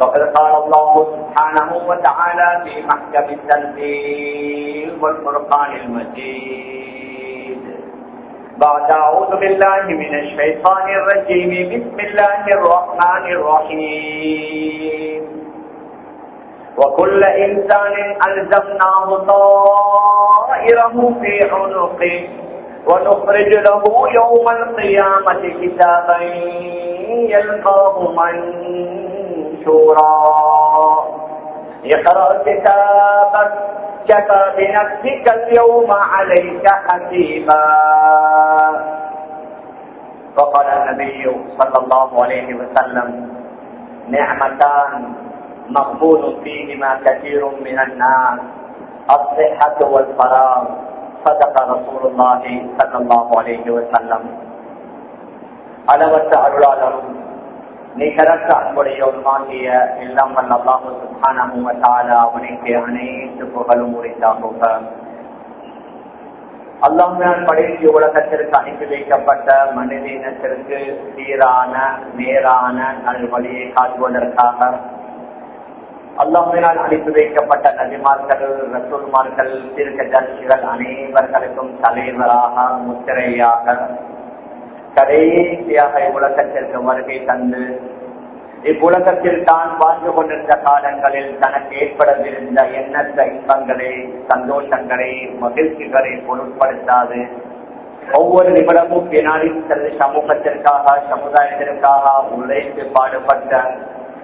فقد قال الله سبحانه وتعالى في محكم التنزيل والفرقان المجيد. بعد أعوذ بالله من الشيطان الرجيم. بسم الله الرحمن الرحيم. وكل إنسان ألزمناه طائره في عنقه ونخرج له يوم القيامة كتابا يلقاه دستورا اقرأ كتابك كفى بنفسك اليوم عليك حكيما فقال النبي صلى الله عليه وسلم نعمتان مقبول فيهما كثير من الناس الصحة والفراغ. صدق رسول الله صلى الله عليه وسلم. ألا وسهل العالم. நிகரற்ற அன்புடையவருமாகிய எல்லாம் வல்ல அவனுக்கு அனைத்து புகழும் உரித்தாகுக. அல்லாமியான் படைத்து உலகத்திற்கு அனுப்பி வைக்கப்பட்ட மனித இனத்திற்கு சீரான நேரான நல்வழியை காட்டுவதற்காக அல்லாமியால் அனுப்பி வைக்கப்பட்ட நபிமார்கள் ரசூல்மார்கள் தீர்க்கதர்சிகள் அனைவர்களுக்கும் தலைவராக முத்திரையாக கடைசியாக உலகத்திற்கு வருகை தந்து இவ்வுலகத்தில் தான் வாழ்ந்து கொண்டிருந்த காலங்களில் தனக்கு ஏற்படவிருந்த எண்ணற்ற இன்பங்களை சந்தோஷங்களை மகிழ்ச்சிகளை பொருட்படுத்தாது. ஒவ்வொரு நிமிடமும் வினாடியும் தனது சமூகத்திற்காக சமுதாயத்திற்காக உழைத்து பாடுபட்ட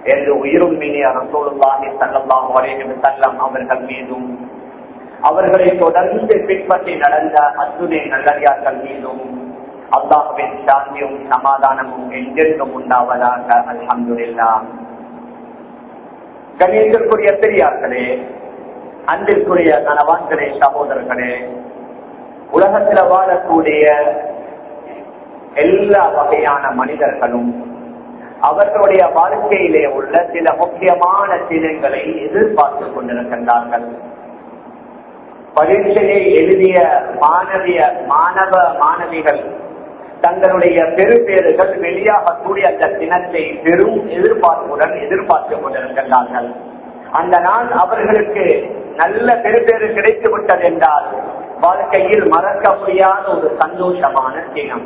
என்று உயிரும் மீனிய ரசோலுல்லாஹி சல்லாஹ் வரையும் செல்லம் அவர்கள் மீதும் அவர்களை தொடர்ந்து பின்பற்றி நடந்த அத்துணை நல்லடியார்கள் மீதும் அல்லாஹுவின் சாந்தியும் சமாதானமும் எங்கெங்கும் உண்டாவதாக அல்ஹம்துல்லா கணேசருக்குரிய பெரியார்களே அன்பிற்குரிய கணவான்களே சகோதரர்களே உலகத்தில் வாழக்கூடிய எல்லா வகையான மனிதர்களும் அவர்களுடைய வாழ்க்கையிலே உள்ள சில முக்கியமான தினங்களை எதிர்பார்த்து கொண்டிருக்கின்றார்கள் பரீட்சையை எழுதிய மாணவிய மாணவ மாணவிகள் தங்களுடைய பெருபேறுகள் வெளியாகக்கூடிய அந்த தினத்தை பெரும் எதிர்பார்ப்புடன் எதிர்பார்த்துக் கொண்டிருக்கின்றார்கள். அந்த நாள் அவர்களுக்கு நல்ல பெருப்பேறு கிடைத்துவிட்டது என்றால் வாழ்க்கையில் மறக்க முடியாத ஒரு சந்தோஷமான தினம்.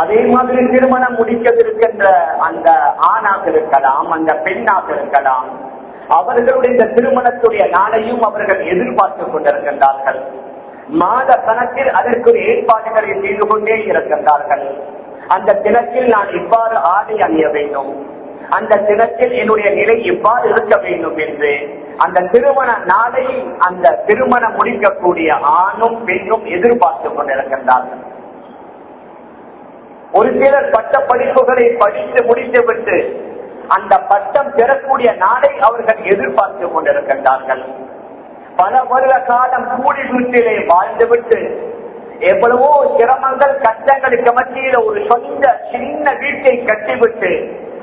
அதே மாதிரி திருமணம் முடிக்கவிருக்கின்ற அந்த ஆணாக இருக்கலாம் அந்த பெண்ணாக இருக்கலாம் அவர்களுடைய இந்த திருமணத்துடைய நாளையும் அவர்கள் எதிர்பார்த்து கொண்டிருக்கின்றார்கள். மாத கணக்கில் அதற்கு ஏற்பாடுகளை செய்து கொண்டே இருக்கின்றார்கள். அந்த தினத்தில் நான் இவ்வாறு ஆடை அணிய வேண்டும். அந்த தினத்தில் என்னுடைய நிலை இவ்வாறு இருக்க வேண்டும் என்று. அந்த திருமண நாளை அந்த திருமணம் முடிக்கக்கூடிய ஆணும் பெண்ணும் எதிர்பார்த்து கொண்டிருக்கின்றார்கள். ஒரு சிலர் பட்ட படிப்புகளை படித்து முடித்துவிட்டு அந்த பட்டம் பெறக்கூடிய நாளை அவர்கள் எதிர்பார்த்துக் கொண்டிருக்கின்றார்கள். பல வருட காலம் கூடி வீட்டிலே வாழ்ந்துவிட்டு எவ்வளவோ சிரமங்கள் கஷ்டங்களுக்கு மத்தியில ஒரு சொந்த சின்ன வீட்டை கட்டிவிட்டு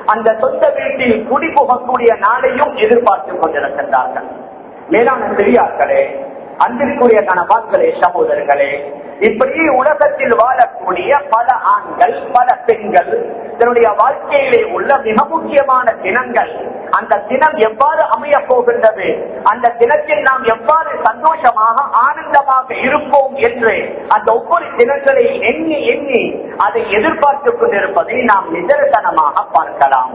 அந்த சொந்த வீட்டில் குடிபுகக்கூடிய நாளையும் எதிர்பார்த்து கொண்டிருக்கின்றார்கள். மேலான பெரியார்களே அன்பிற்குரிய கணவான்களே சகோதரர்களே இப்படி உலகத்தில் வாழக்கூடிய பல ஆண்கள் பல பெண்கள் தன்னுடைய வாழ்க்கையிலே உள்ள மிக முக்கியமான தினங்கள் அந்த தினம் எவ்வாறு அமைய போகின்றது அந்த தினத்தில் நாம் எவ்வாறு சந்தோஷமாக ஆனந்தமாக இருப்போம் என்று அந்த ஒவ்வொரு தினங்களை எண்ணி எண்ணி அதை எதிர்பார்த்துக் கொண்டிருப்பதை நாம் நிதர்சனமாக பார்க்கலாம்.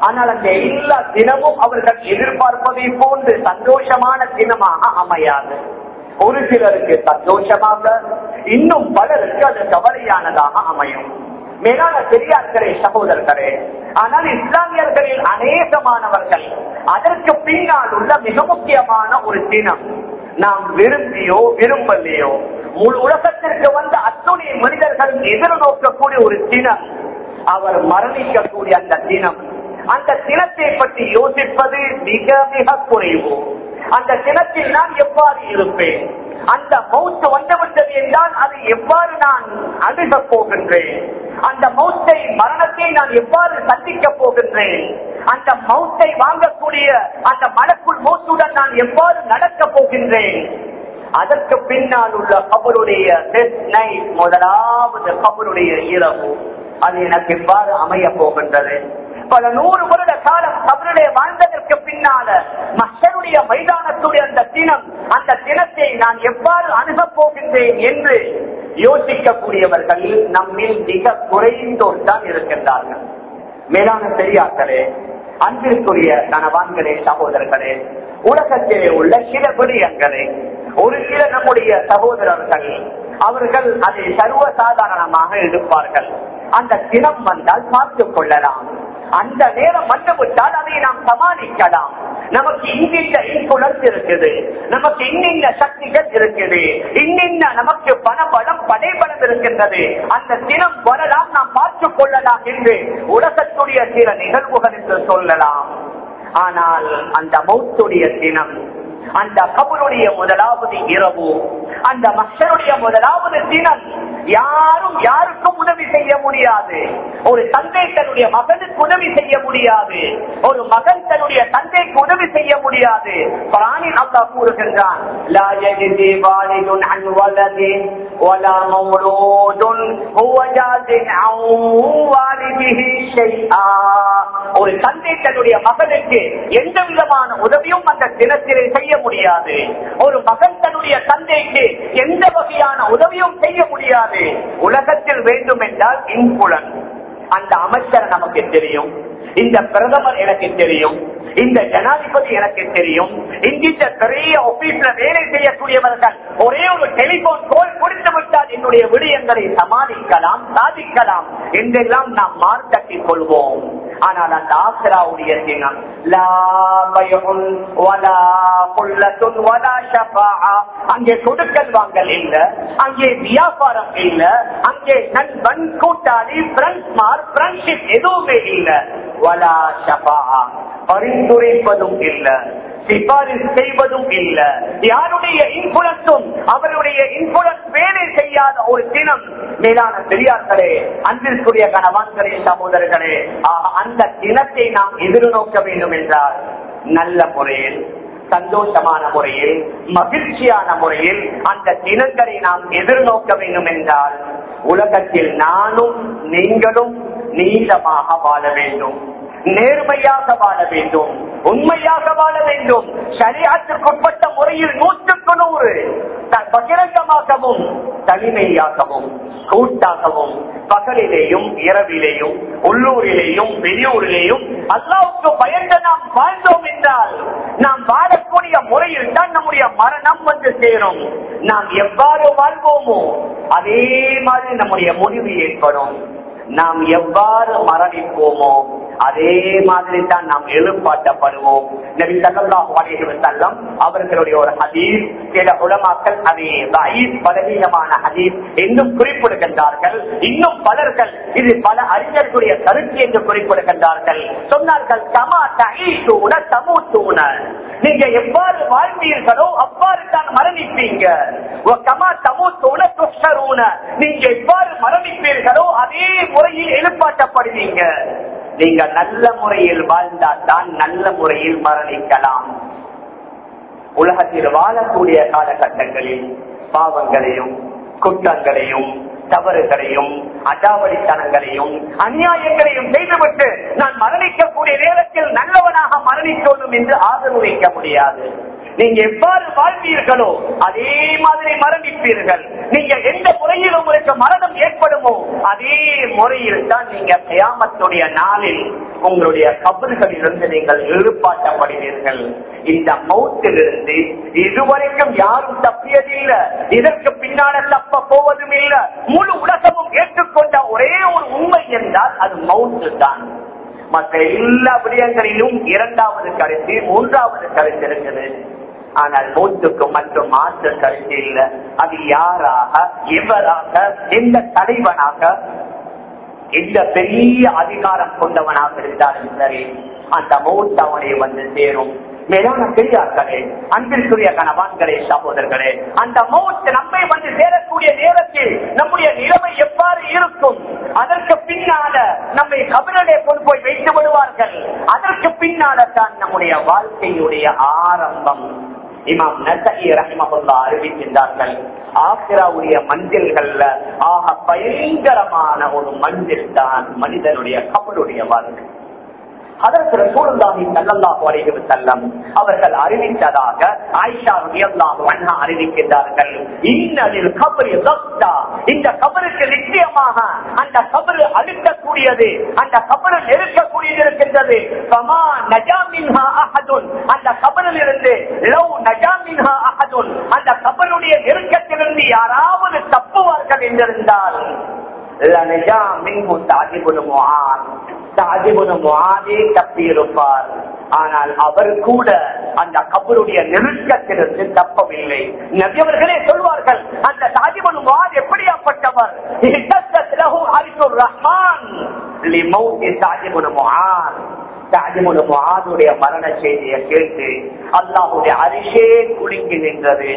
ஆனால் அந்த எல்லா தினமும் அவர்கள் எதிர்பார்ப்பதை போன்று சந்தோஷமான தினமாக அமையாது. ஒரு சிலருக்கு சந்தோஷமாக இன்னும் பலருக்கு அது கவலையானதாக அமையும். மேலான பெரியார்களே சகோதரர்களே ஆனால் இஸ்லாமியர்களில் அநேகமானவர்கள் அதற்கு பின்னால் உள்ள மிக முக்கியமான ஒரு தினம் நாம் விரும்பியோ விரும்பலையோ முழு உலகத்திற்கு வந்த அத்துணை மனிதர்கள் எதிர்நோக்கக்கூடிய ஒரு தினம் அவர் மரணிக்கக்கூடிய அந்த தினம். அந்த தினத்தை பற்றி யோசிப்பது மிக மிக குறைவு. அந்த தினத்தில் நான் எவ்வாறு இருப்பேன்? அந்த மௌத்து வந்துவிட்டது என்றால் அதை எவ்வாறு நான் அணுகப் போகின்றேன்? அந்த மௌத்தை மரணத்தை நான் எவ்வாறு சந்திக்க போகின்றேன்? அந்த மௌத்தை வாங்கக்கூடிய அந்த மனக்குள் மௌத்துடன் நான் எவ்வாறு நடக்கப் போகின்றேன்? அதற்கு பின்னால் உள்ள கபருடைய முதலாவது கபருடைய இரவு. அது எனக்கு எவ்வாறு அமைய போகின்றது? பல நூறு வருட காலம் கபருடைய வாழ்ந்ததற்கு பின்னால மக்களுடைய மைதானத்துடைய அந்த தினம் அந்த தினத்தை நான் எவ்வாறு அணுகப் போகின்றேன் என்று யோசிக்கக்கூடியவர்கள் நம்மில் மிக குறைந்தோர் தான் இருக்கின்றார்கள். மேலான பெரியார்களே அன்பிற்குரிய கணவான்களே சகோதரர்களே உலகத்திலே உள்ள சில விடயங்களே ஒரு சில நம்முடைய சகோதரர்கள் அவர்கள் அதை சர்வசாதாரணமாக எடுப்பார்கள். அந்த தினம் வந்தால் பார்த்துக் கொள்ளலாம். அந்த நேரம் வந்துவிட்டால் அதை நாம் சமாளிக்கலாம். நமக்கு இன்னின்ன இன்புலர்ஸ் இருக்குது. நமக்கு இன்னின்ன சக்திகள் இருக்குது. இன்னின்ன நமக்கு பணபலம் படைபலம் இருக்கின்றது. அந்த தினம் வரலாம் நாம் பார்த்துக் கொள்ளலாம் என்று உலகத்துடைய சில நிகழ்வுகள் என்று சொல்லலாம். ஆனால் அந்த மௌத்துடைய தினம் அந்த கபருடைய முதலாவது இரவு அந்த மக்களுடைய முதலாவது தினம் யாரும் யாருக்கும் உதவி செய்ய முடியாது. ஒரு தந்தை தன்னுடைய மகனுக்கு உதவி செய்ய முடியாது. ஒரு மகன் தன்னுடைய தந்தைக்கு உதவி செய்ய முடியாது. பிராணி அல்லா கூறுகின்றான் ஒரு தந்தை தன்னுடைய மகனுக்கு எந்த விதமான உதவியும் அந்த தினத்திலே செய்ய முடியாது. ஒரு மகன் தன்னுடைய தந்தைக்கு எந்த வகையான உதவியும் செய்ய முடியாது. உலகத்தில் வேண்டும் என்றால் இன்புலன். அந்த அமைச்சர் நமக்கு தெரியும். இந்த பிரதமர் எனக்கு தெரியும். இந்த ஜனாதிபதி எனக்கு தெரியும். இந்த பெரிய ஆபீஸ்ல வேலை செய்யக்கூடியவர்கள் ஒரே ஒரு டெலிபோன் கோல் கொடுத்து விட்டால் என்னுடைய விடயங்களை சமாளிக்கலாம் சாதிக்கலாம் என்றெல்லாம் நாம் மார்த்தட்டிக் கொள்வோம். ஆனால் அந்த ஆசிராவுடைய தினம் அங்கே கொடுக்கல் வாங்கல் இல்ல அங்கே வியாபாரம் இல்ல அங்கே நண்பன் கூட்டாளி ஃப்ரெண்ட்ஸ்மார் ஃப்ரெண்ட்ஷிப் எதுவுமே இல்ல. வலா ஷபா பரிந்துரைப்பதும் இல்லை. சிபாரிசு செய்வதும் இல்ல. யாருடைய இன்புலத்தும் அவருடைய இன்புலன் வேலை செய்யாத ஒரு தினம் மேலான பெரியார்களே அன்பிற்குரிய கணவான்களே சகோதரர்களே அந்த தினத்தை நாம் எதிர்நோக்க வேண்டும் என்றால் நல்ல முறையில் சந்தோஷமான முறையில் மகிழ்ச்சியான முறையில் அந்த தினங்களை நாம் எதிர்நோக்க வேண்டும் என்றால் உலகத்தில் நானும் நீங்களும் நீளமாக வாழ வேண்டும். நேர்மையாக வாழ வேண்டும் உண்மையாக வாழ வேண்டும். சரியாற்றுக்குட்பட்ட முறையில் நூற்றுக்கு நூறு. பகிரங்கமாகவும் தனிமையாகவும் கூட்டாகவும் பகலிலேயும் இரவிலேயும் உள்ளூரிலேயும் வெளியூரிலேயும் அல்லாவுக்கு பயந்து நாம் வாழ்ந்தோம் என்றால் நாம் வாழக்கூடிய முறையில் தான் நம்முடைய மரணம் வந்து சேரும். நாம் எவ்வாறு வாழ்வோமோ அதே மாதிரி நம்முடைய முடிவு ஏற்படும். நாம் எவ்வாறு மரணிப்போமோ அதே மாதிரி தான் நாம் எழுப்பாட்டப்படுவோம் நபி சல்லாஹ் அலைஹி அவர்களுடைய ஒரு ஹதீஸ் சில உலமாக்கள் அதை தஈஃப் பலவீனமான ஹதீஸ் இன்னும் குறிப்பிடுகின்றார்கள். இன்னும் பலர்கள் இது பல அறிஞர்களுடைய கருத்து என்று குறிப்பிடுகின்றார்கள். சொன்னார்கள் கமா சமூ தூண நீங்க எவ்வாறு வாழ்ந்தீர்களோ அவ்வாறு தான் மரணிப்பீங்க கமா தமூத்தூன துஷரூன நீங்க எவ்வாறு மரணிப்பீர்களோ அதே முறையில் எழுப்பாட்டப்படுவீங்க நீங்க நல்ல முறையில் வாழ்ந்தால் தான் நல்ல முறையில் மரணிக்கலாம். உலகத்தில் வாழக்கூடிய காலகட்டங்களில் பாவங்களையும் குற்றங்களையும் தவறுகளையும் அஜாவடித்தனங்களையும் அநியாயங்களையும் செய்துவிட்டு நான் மரணிக்கக்கூடிய நேரத்தில் நல்லவனாக மரணிக்கணும் என்று ஆதரவு வைக்க முடியாது. நீங்க எவ்வாறு வாழ்வீர்களோ அதே மாதிரி மரணிப்பீர்கள். நீங்க எந்த முறையில் உங்களுக்கு மரணம் ஏற்படுமோ அதே முறையில் தான் நீங்க கயாமத்துடைய நாளில் உங்களுடைய கபறுகளிலிருந்து நீங்கள் எழுப்பாட்டப்படுவீர்கள். இந்த மௌத்திலிருந்து இதுவரைக்கும் யாரும் தப்பியதில்லை. இதற்கு பின்னால தப்ப போவதும் இல்லை. முழு உலகமும் ஏற்றுக்கொண்ட ஒரே ஒரு உண்மை என்றால் அது மவுத்து தான். மற்ற எல்லா விடயங்களிலும் இரண்டாவது கருத்து மூன்றாவது கருத்து இருக்குது. ஆனால் மூத்துக்கு மற்றும் மாற்று கருத்து இல்லை. அது யாராக? எவராக எந்த தலைவனாக? எந்த பெரிய அதிகாரம் கொண்டவனாக இருந்தாலும் சரி அந்த மூத்த அவனை வந்து சேரும். மேலான பெரியார்களே அன்பிற்குரிய கணவான்களே சகோதரர்களே அந்த மௌத் நம்மை வந்து சேரக்கூடிய நேரத்தில் நம்முடைய நிலைமை எவ்வாறு இருக்கும்? அதற்கு பின்னால நம்மை கபிலே கொண்டு போய் வைத்து விடுவார்கள். அதற்கு பின்னால தான் நம்முடைய வாழ்க்கையுடைய ஆரம்பம். இமாம் நசகி ரஹிமகுல்லா அறிவிக்கின்றார்கள் ஆசிராவுடைய மஞ்சள்கள்ல ஆக பயங்கரமான ஒரு மஞ்சள் தான் மனிதனுடைய கபலுடைய வாழ்க்கை. அதற்கு ரசூலுல்லாஹி ஸல்லல்லாஹு அலைஹி வஸல்லம் அவர்கள் அறிவித்ததாக ஆயிஷா ரலியல்லாஹு அன்ஹா அறிவிக்கின்றார்கள். இன்னலில் கப்ரி தக்தா இந்த கபருக்கு நிச்சயமாக அந்த கபரு அழுக்கக்கூடியது அந்த கபரு நெருக்கக்கூடியது இருக்கின்றது. ஃபமா நஜா மின்ஹா அஹதுன். அந்த கபரில் இருந்து லவ் நஜா மின்ஹா அஹதுன். அந்த கபருடைய நெருக்கத்திலிருந்து யாராவது தப்புவார்கள் என்றிருந்தால் லனஜா மின்ஹு தாஜிபுல் முஆன். தப்பியிருப்பார் ஆனால் அவர் கூட அந்த கபருடைய நெருக்கத்திலிருந்து தப்பவில்லை. நபியவர்களே சொல்வார்கள் அந்த தாஜிபன் வாத் எப்படியாப்பட்டவர்? ரஹ்மான். மரண செய்தியை கேட்டு அல்லாஹுடைய அரிசே குலுங்கி நின்றது.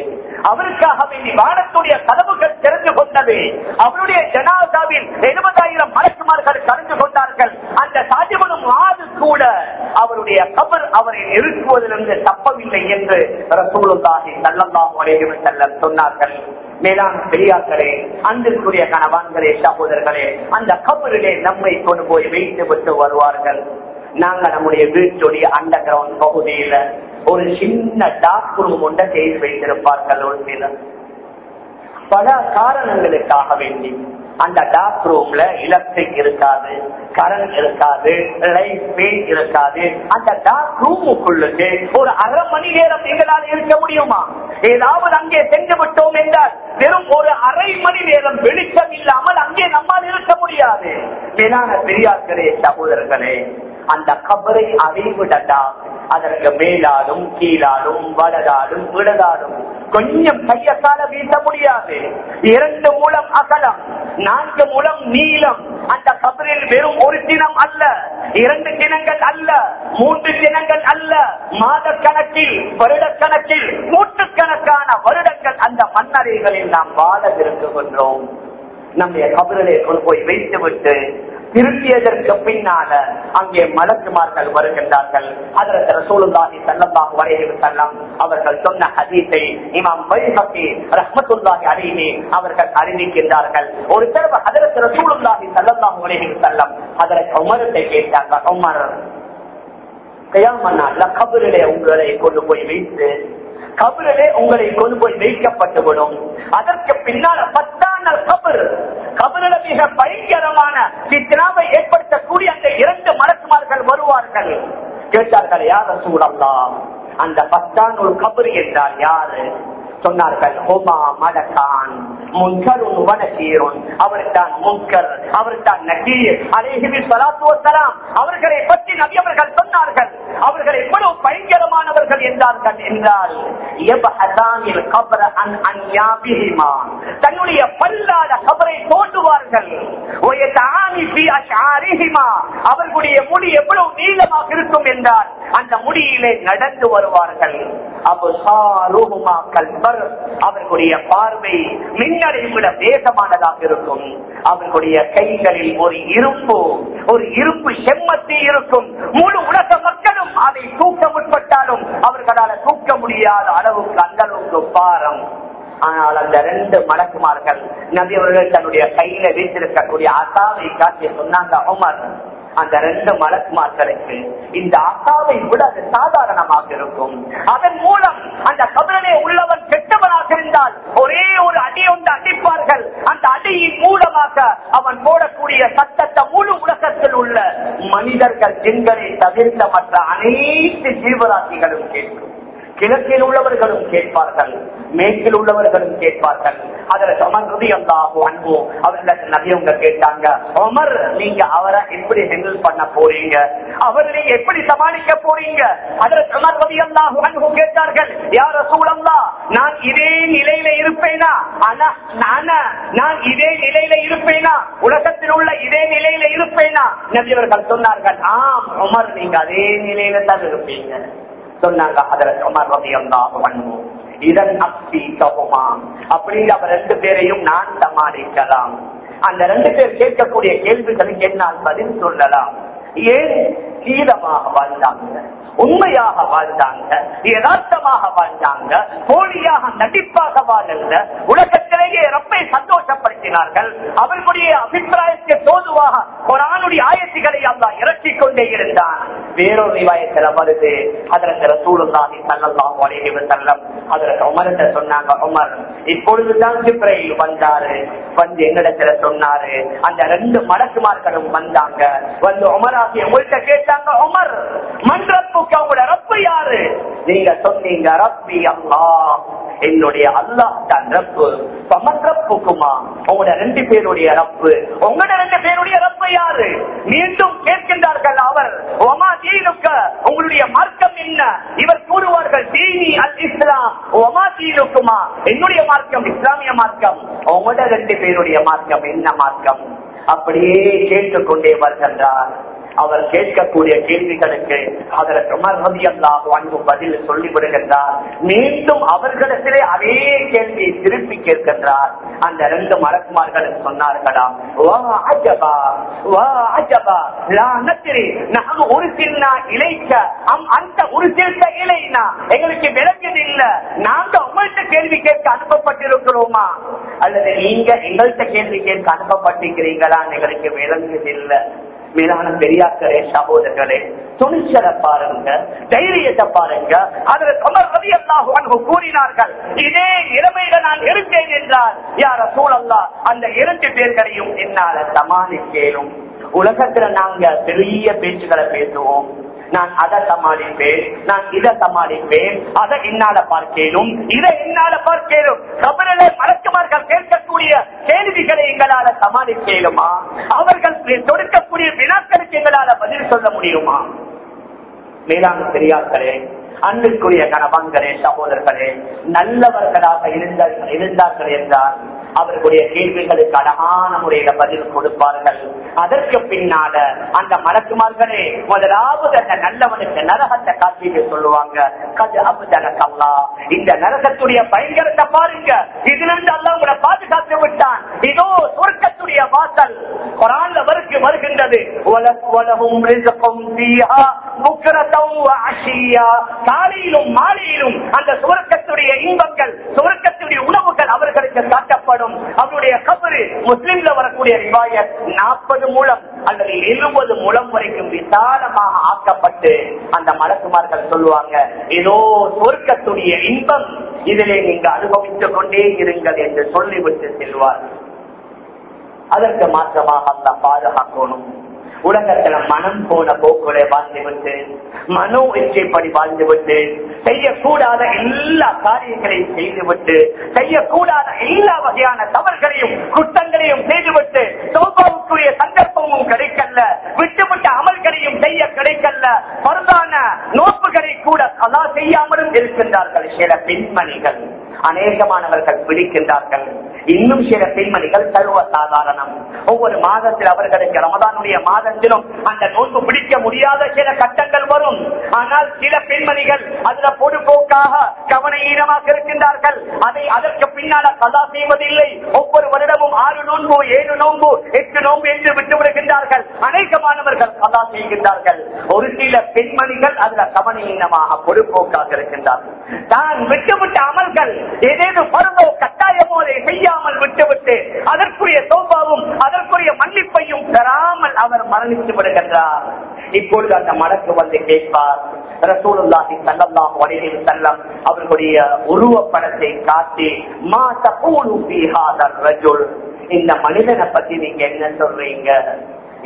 அவருக்காக வேண்டி வானத்துடைய கதவுகள் திறந்து கொண்டது. அவருடைய ஜனாதாவில் எழுபதாயிரம் மலக்குமார்கள் கலந்து கொண்டார்கள். அந்த சாஜிபனும் ஆது கூட அவருடைய கபர் அவரை நிறுத்துவதிலிருந்து தப்பவில்லை என்று ரசூலுல்லாஹி ஸல்லல்லாஹு அலைஹி வஸல்லம் சொன்னார்கள். மேலான பெரியார்களே அன்பிற்குரிய கணவான்களே சகோதரர்களே அந்த கபரிலே நம்மை கொண்டு போய் வைத்து விட்டு வருவார்கள். நாங்க நம்முடைய வீட்டுடைய அண்டர் கிரவுண்ட் பகுதியில ஒரு சின்ன டாக் ரூம் ஒன்றை செய்து வைத்திருப்பார்கள் உண்மையில பல காரணங்களுக்காக வேண்டி அந்த டாக் ரூம்ல எலக்ட்ரிக் இருக்காது கரண்ட் இருக்காது லைட் பெயின் இருக்காது. அந்த டாக் ரூமுக்குள்ளுக்கு ஒரு அரை மணி நேரம் எங்களால் இருக்க முடியுமா? ஏதாவது அங்கே சென்று விட்டோம் என்றால் வெறும் ஒரு அரை மணி நேரம் வெளிச்சம் இல்லாமல் அங்கே நம்மால் இருக்க முடியாது. மேலான பெரியார்களே சகோதரர்களே அந்த கபரை அடைவிடட்டா அதற்கு மேலாலும் கீழாலும் வலதாலும் விடதாலும் கொஞ்சம் கையத்தால வீச முடியாது. இரண்டு மூலம் அகலம் நான்கு மூலம் நீளம். அந்த கபரில் வெறும் ஒரு தினம் அல்ல இரண்டு தினங்கள் அல்ல மூன்று தினங்கள் அல்ல. மாத கணக்கில் வருட கணக்கில் நூற்றுக்கணக்கான வருடங்கள் அந்த மன்னரைகளில் நாம் வாழ விரும்புகின்றோம். நம்முடைய கபரிலே கொண்டு போய் வைத்து விட்டு திருப்பியதற்கு பின்னால அங்கே மலக்குமார்கள் வருகின்றார்கள். அதற்கு ரசூலுல்லாஹி ஸல்லல்லாஹு அலைஹி வஸல்லம் அவர்கள் சொன்ன ஹதீஸை இமாம் பைஹகி ரஹ்மத்துல்லாஹி அலைஹி அவர்கள் அறிவிக்கின்றார்கள். ஒரு தடவை அதற்கு ரசூலுல்லாஹி ஸல்லல்லாஹு அலைஹி வஸல்லம் அதற்கு உமரத்தை கேட்டாங்க உமர் கயாமன்னால கபரிலே உங்களை கொண்டு போய் வைத்து கபரிலே உங்களை கொண்டு போய் வைக்கப்பட்டுவிடும் அதற்கு பின்னால் பத்தான கபர். கபரில மிக பயங்கரமான சித்தனாவை ஏற்படுத்தக்கூடிய அந்த இரண்டு மலக்குமார்கள் வருவார்கள். கேட்டார்கள் யார் சூழலாம் அந்த பத்தான் ஒரு கபர் என்றால் யாரு? சொன்னார்கள் ஹோமா முன்கர் அவர் நகீர் அலேஹிபி சலாத்து அவர்களை பற்றி நபி சொன்னார்கள். அவர்கள் எவ்வளவு பயங்கரமானவர்கள் என்றார்கள் என்றால் எபஹதானில் கபர அன் அன்யாபிஹிமா. தன்னுடைய பல்லாத கபரை தோண்டுவார்கள். ஒயதானி அவர்களுடைய முடி எவ்வளவு நீளமாக இருக்கும் என்றால் அந்த முடியிலே நடந்து வருவார்கள். அவர்களுடைய பார்வை மின்னலை விட வேகமானதாக இருக்கும். அவர்களுடைய கைகளில் ஒரு இரும்பு ஒரு இருப்பு செம்மத்தி இருக்கும். முழு உலக மக்களும் அதை தூக்க முற்பட்டாலும் அவர்களால் தூக்க முடியாத அளவுக்கு அந்த அளவுக்கு பாரம். ஆனால் அந்த ரெண்டு மலக்குமார்கள் நபி அவர்கள் தன்னுடைய கையில வீட்டிருக்கக்கூடிய அசாவை காட்டி சொன்னாங்க உமர் அந்த ரெண்டு மலக்குமார்களுக்கு இந்த அசாவை விட அது சாதாரணமாக இருக்கும். அதன் மூலம் அந்த கபலனை உள்ளவன் கெட்டவனாக இருந்தால் ஒரே ஒரு அடி ஒன்று அடிப்பார்கள். அந்த அடியின் மூலமாக அவன் போடக்கூடிய சட்டத்தை முழு உலகத்தில் உள்ள மனிதர்கள் பெண்களை தவிர்த்த மற்ற அனைத்து ஜீவராசிகளும் கேட்கும். கிழக்கில் உள்ளவர்களும் கேட்பார்கள். மேற்கில் உள்ளவர்களும் கேட்பார்கள். அதுல சமன் ஹிருதயம்தாகும் அன்பு அவர்கள் கேட்டாங்க உமர் நீங்க அவரை எப்படி ஹெண்டில் பண்ண போறீங்க? அவர் நீங்க எப்படி சமாளிக்க போறீங்க? அதுல சமர்வதி ஹிருதயம்தாகும் அன்போ கேட்டார்கள் யார சூழல்லா நான் இதே நிலையில இருப்பேனா? ஆனா நான் இதே நிலையில இருப்பேனா? உலகத்தில் உள்ள இதே நிலையில இருப்பேனா? நபியவர்கள் சொன்னார்கள் ஆம் உமர் நீங்க அதே நிலையில தான் இருப்பீங்க. சொன்னாங்க அதற்கு உமர் ரலியல்லாஹு அன்போ இதன் அப்தி கஹுமா அப்படின்னு அவர் ரெண்டு பேரையும் நான் சமாளிக்கலாம். அந்த ரெண்டு பேர் கேட்கக்கூடிய கேள்விகளுக்கு என்னால் பதில் சொல்லலாம். ஏன் சீதமாக வாழ்ந்தாங்க உண்மையாக வாழ்ந்தாங்க யதார்த்தமாக வாழ்ந்தாங்க போலியாக நடிப்பாக வாழல்ல உலகத்திலேயே ரப்பை சந்தோஷப்படுத்தினார்கள். அவர்களுடைய அபிப்பிராயத்தை தோதுவாக குரானுடைய ஆயத்துகளை அல்லா இறக்கிக் கொண்டே இருந்தான். வேறொரு விவாயத்தில் வருது. அதற்கு சூழ்நாதி ஸல்லல்லாஹு அலைஹி வஸல்லம் அதற்கு உமர்கிட்ட சொன்னாங்க உமர் இப்பொழுதுதான் சிப்ரையில் வந்தாரு. வந்து எங்களிடத்துல சொன்னாரு. அந்த ரெண்டு மடக்குமார்களும் வந்தாங்க. வந்து உமராகிய உங்கள்கிட்ட கேட்டாங்க உமர். மன்றப்புக்கு அவங்களோட ரப்பு யாரு? நீங்க சொன்னீங்க ரப்பி என்னுடைய அல்லாஹ் தான் ரப்பு. உங்களோட ரெண்டு பேருடைய ரப்பு. உங்களோட ரெண்டு பேருடைய ரப்பு யாரு? மீண்டும் கேட்கின்றார்கள் அவர் ஒமா தீனுக்க? உங்களுடைய மார்க்கம் என்ன? இவர் கூறுவார்கள் தீனி அல் இஸ்லாம் ஒமா தீனுக்குமா? என்னுடைய மார்க்கம் இஸ்லாமிய மார்க்கம். உங்களோட ரெண்டு பேருடைய மார்க்கம் என்ன மார்க்கம்? அப்படியே கேட்டுக்கொண்டே வருகின்றார். அவர் கேட்கக்கூடிய கேள்விகளுக்கு அதற்கு உமர்ஹதியல்லாஹு அன்பு பதில் சொல்லி விடுகின்றார் மீண்டும் அவர்களிடத்திலே அதே கேள்வியை திருப்பி கேட்கின்றார். அந்த ரெண்டு மரக்குமார்களும் சொன்னார்களாம் அம் அந்த எங்களுக்கு விளங்குது இல்ல. நாங்க உங்கள்கிட்ட கேள்வி கேட்க அனுப்பப்பட்டிருக்கிறோமா? அல்லது நீங்க எங்கள்கிட்ட கேள்வி கேட்க அனுப்பப்பட்டிருக்கிறீங்களா? எங்களுக்கு விளங்குது இல்ல. மேலான பெரியாக்களே சகோதரர்களே துணிச்சலை பாருங்க தைரியத்தை பாருங்க. அதுல கமர் ரவி அல்லாஹு கூறினார்கள் இதே நிலைமையில நான் இருந்தேன் என்றால் யார சூழல்லா அந்த இரண்டு பேர்களையும் என்னால சமாளிக்கேனும். உலகத்துல நாங்க பெரிய பேச்சுகளை பேசுவோம். நான் அதை சமாளிப்பேன் நான் இதை சமாளிப்பேன் அதை என்னால பார்க்கணும் இதை என்னால பார்க்கணும் கபரிலே மறக்குமார்கள் கேட்கக்கூடிய கேள்விகளை எங்களால சமாளிக்கலுமா அவர்கள் தொடுக்கக்கூடிய வினாக்களுக்கு எங்களால பதில் சொல்ல முடியுமா? மேலாண் பெரியார்களே அன்பிற்குரிய கணவன்களே சகோதரர்களே நல்லவர்களாக இருந்த இருந்தார்கள் என்றால் அவர்களுடைய கேள்விகளுக்கு அழகான முறையில பதில் கொடுப்பார்கள். அதற்கு பின்னால அந்த மலக்குமார்களே முதலாவது அந்த நல்லவனுக்கு நரகத்தை காட்டிட்டு சொல்லுவாங்க கது இந்த நரகத்துடைய பயங்கரத்தை பாருங்க. இதிலிருந்து அல்ல உங்களை பாதுகாத்து விட்டான். இதோ சொர்க்கத்துடைய வாசல் குரான்ல வருக்கு வருகின்றது. உலக உலகும் காலையிலும் மாலையிலும் அந்த சுவர்க்கத்துடைய இன்பங்கள் சுவர்க்கத்துடைய உணவுகள் அவர்களுக்கு காட்டப்படும். அவருடைய கபரு முஸ்லிம்ல வரக்கூடிய நாற்பது நாற்பது மூலம் அல்லது எழுபது மூலம் வரைக்கும் விசாலமாக ஆக்கப்பட்டு அந்த மலக்குமார்கள் சொல்லுவாங்க ஏதோ சொர்க்கத்துடைய இன்பம் இதிலே நீங்க அனுபவித்துக் கொண்டே இருங்கள் என்று சொல்லிவிட்டு செல்வார். அதற்கு மாற்றமாக அந்த பாதுகாக்கணும். உலகத்துல மனம் போன போக்குகளை வாழ்ந்துவிட்டு மனோ இச்சைப்படி வாழ்ந்துவிட்டு செய்யக்கூடாத எல்லா காரியங்களையும் செய்துவிட்டு செய்யக்கூடாத எல்லா வகையான தவறுகளையும் குற்றங்களையும் செய்து செய்யக்கூடிய சந்தர்ப்பமும் கிடைக்கல விட்டுவிட்ட அமல்களையும் செய்ய கிடைக்கல மருந்தான நோப்புகளை கூட கலா செய்யாமலும் இருக்கின்றார்கள். சில பெண்மணிகள் அநேகமானவர்கள் பிடிக்கின்றார்கள். இன்னும் சில பெண்மணிகள் சர்வ சாதாரணம் ஒவ்வொரு மாதத்தில் அவர்களுக்கு ரமதானுடைய மாதத்திலும் அந்த நோன்பு பிடிக்க முடியாத சில கட்டங்கள் வரும். ஆனால் சில பெண்மணிகள் அதுல பொதுப்போக்காக கவனஈனமாக இருக்கின்றார்கள். அதை அதற்கு பின்னால கதா செய்வதில்லை. ஒவ்வொரு வருடமும் ஆறு நோன்பு ஏழு நோன்பு எட்டு நோன்பு என்று விட்டு விடுகின்றார்கள். அநேகமானவர்கள் கதா செய்கின்றார்கள். ஒரு சில பெண்மணிகள் அதுல கவனஈனமாக பொதுபோக்காக இருக்கின்றார்கள். தான் விட்டுவிட்ட அமல்கள் ஏதேனும் பருவோ கட்டாயமோ அதை செய்யாமல் விட்டுவிட்டு அதற்குரிய சோபாவும் அதற்குரிய மன்னிப்பையும் பெறாமல் அவர் மரணித்து விடுகின்றார். இப்பொழுது அந்த மடக்கு வந்து கேட்பார். ரசூலுல்லாஹி ஸல்லல்லாஹு அலைஹி வஸல்லம் அவர்களுடைய உருவப்படத்தை காட்டி மா தகூலு ஃபீ ஹாதர் ரஜுல்? இந்த மனிதனை பத்தி நீங்க என்ன சொல்றீங்க?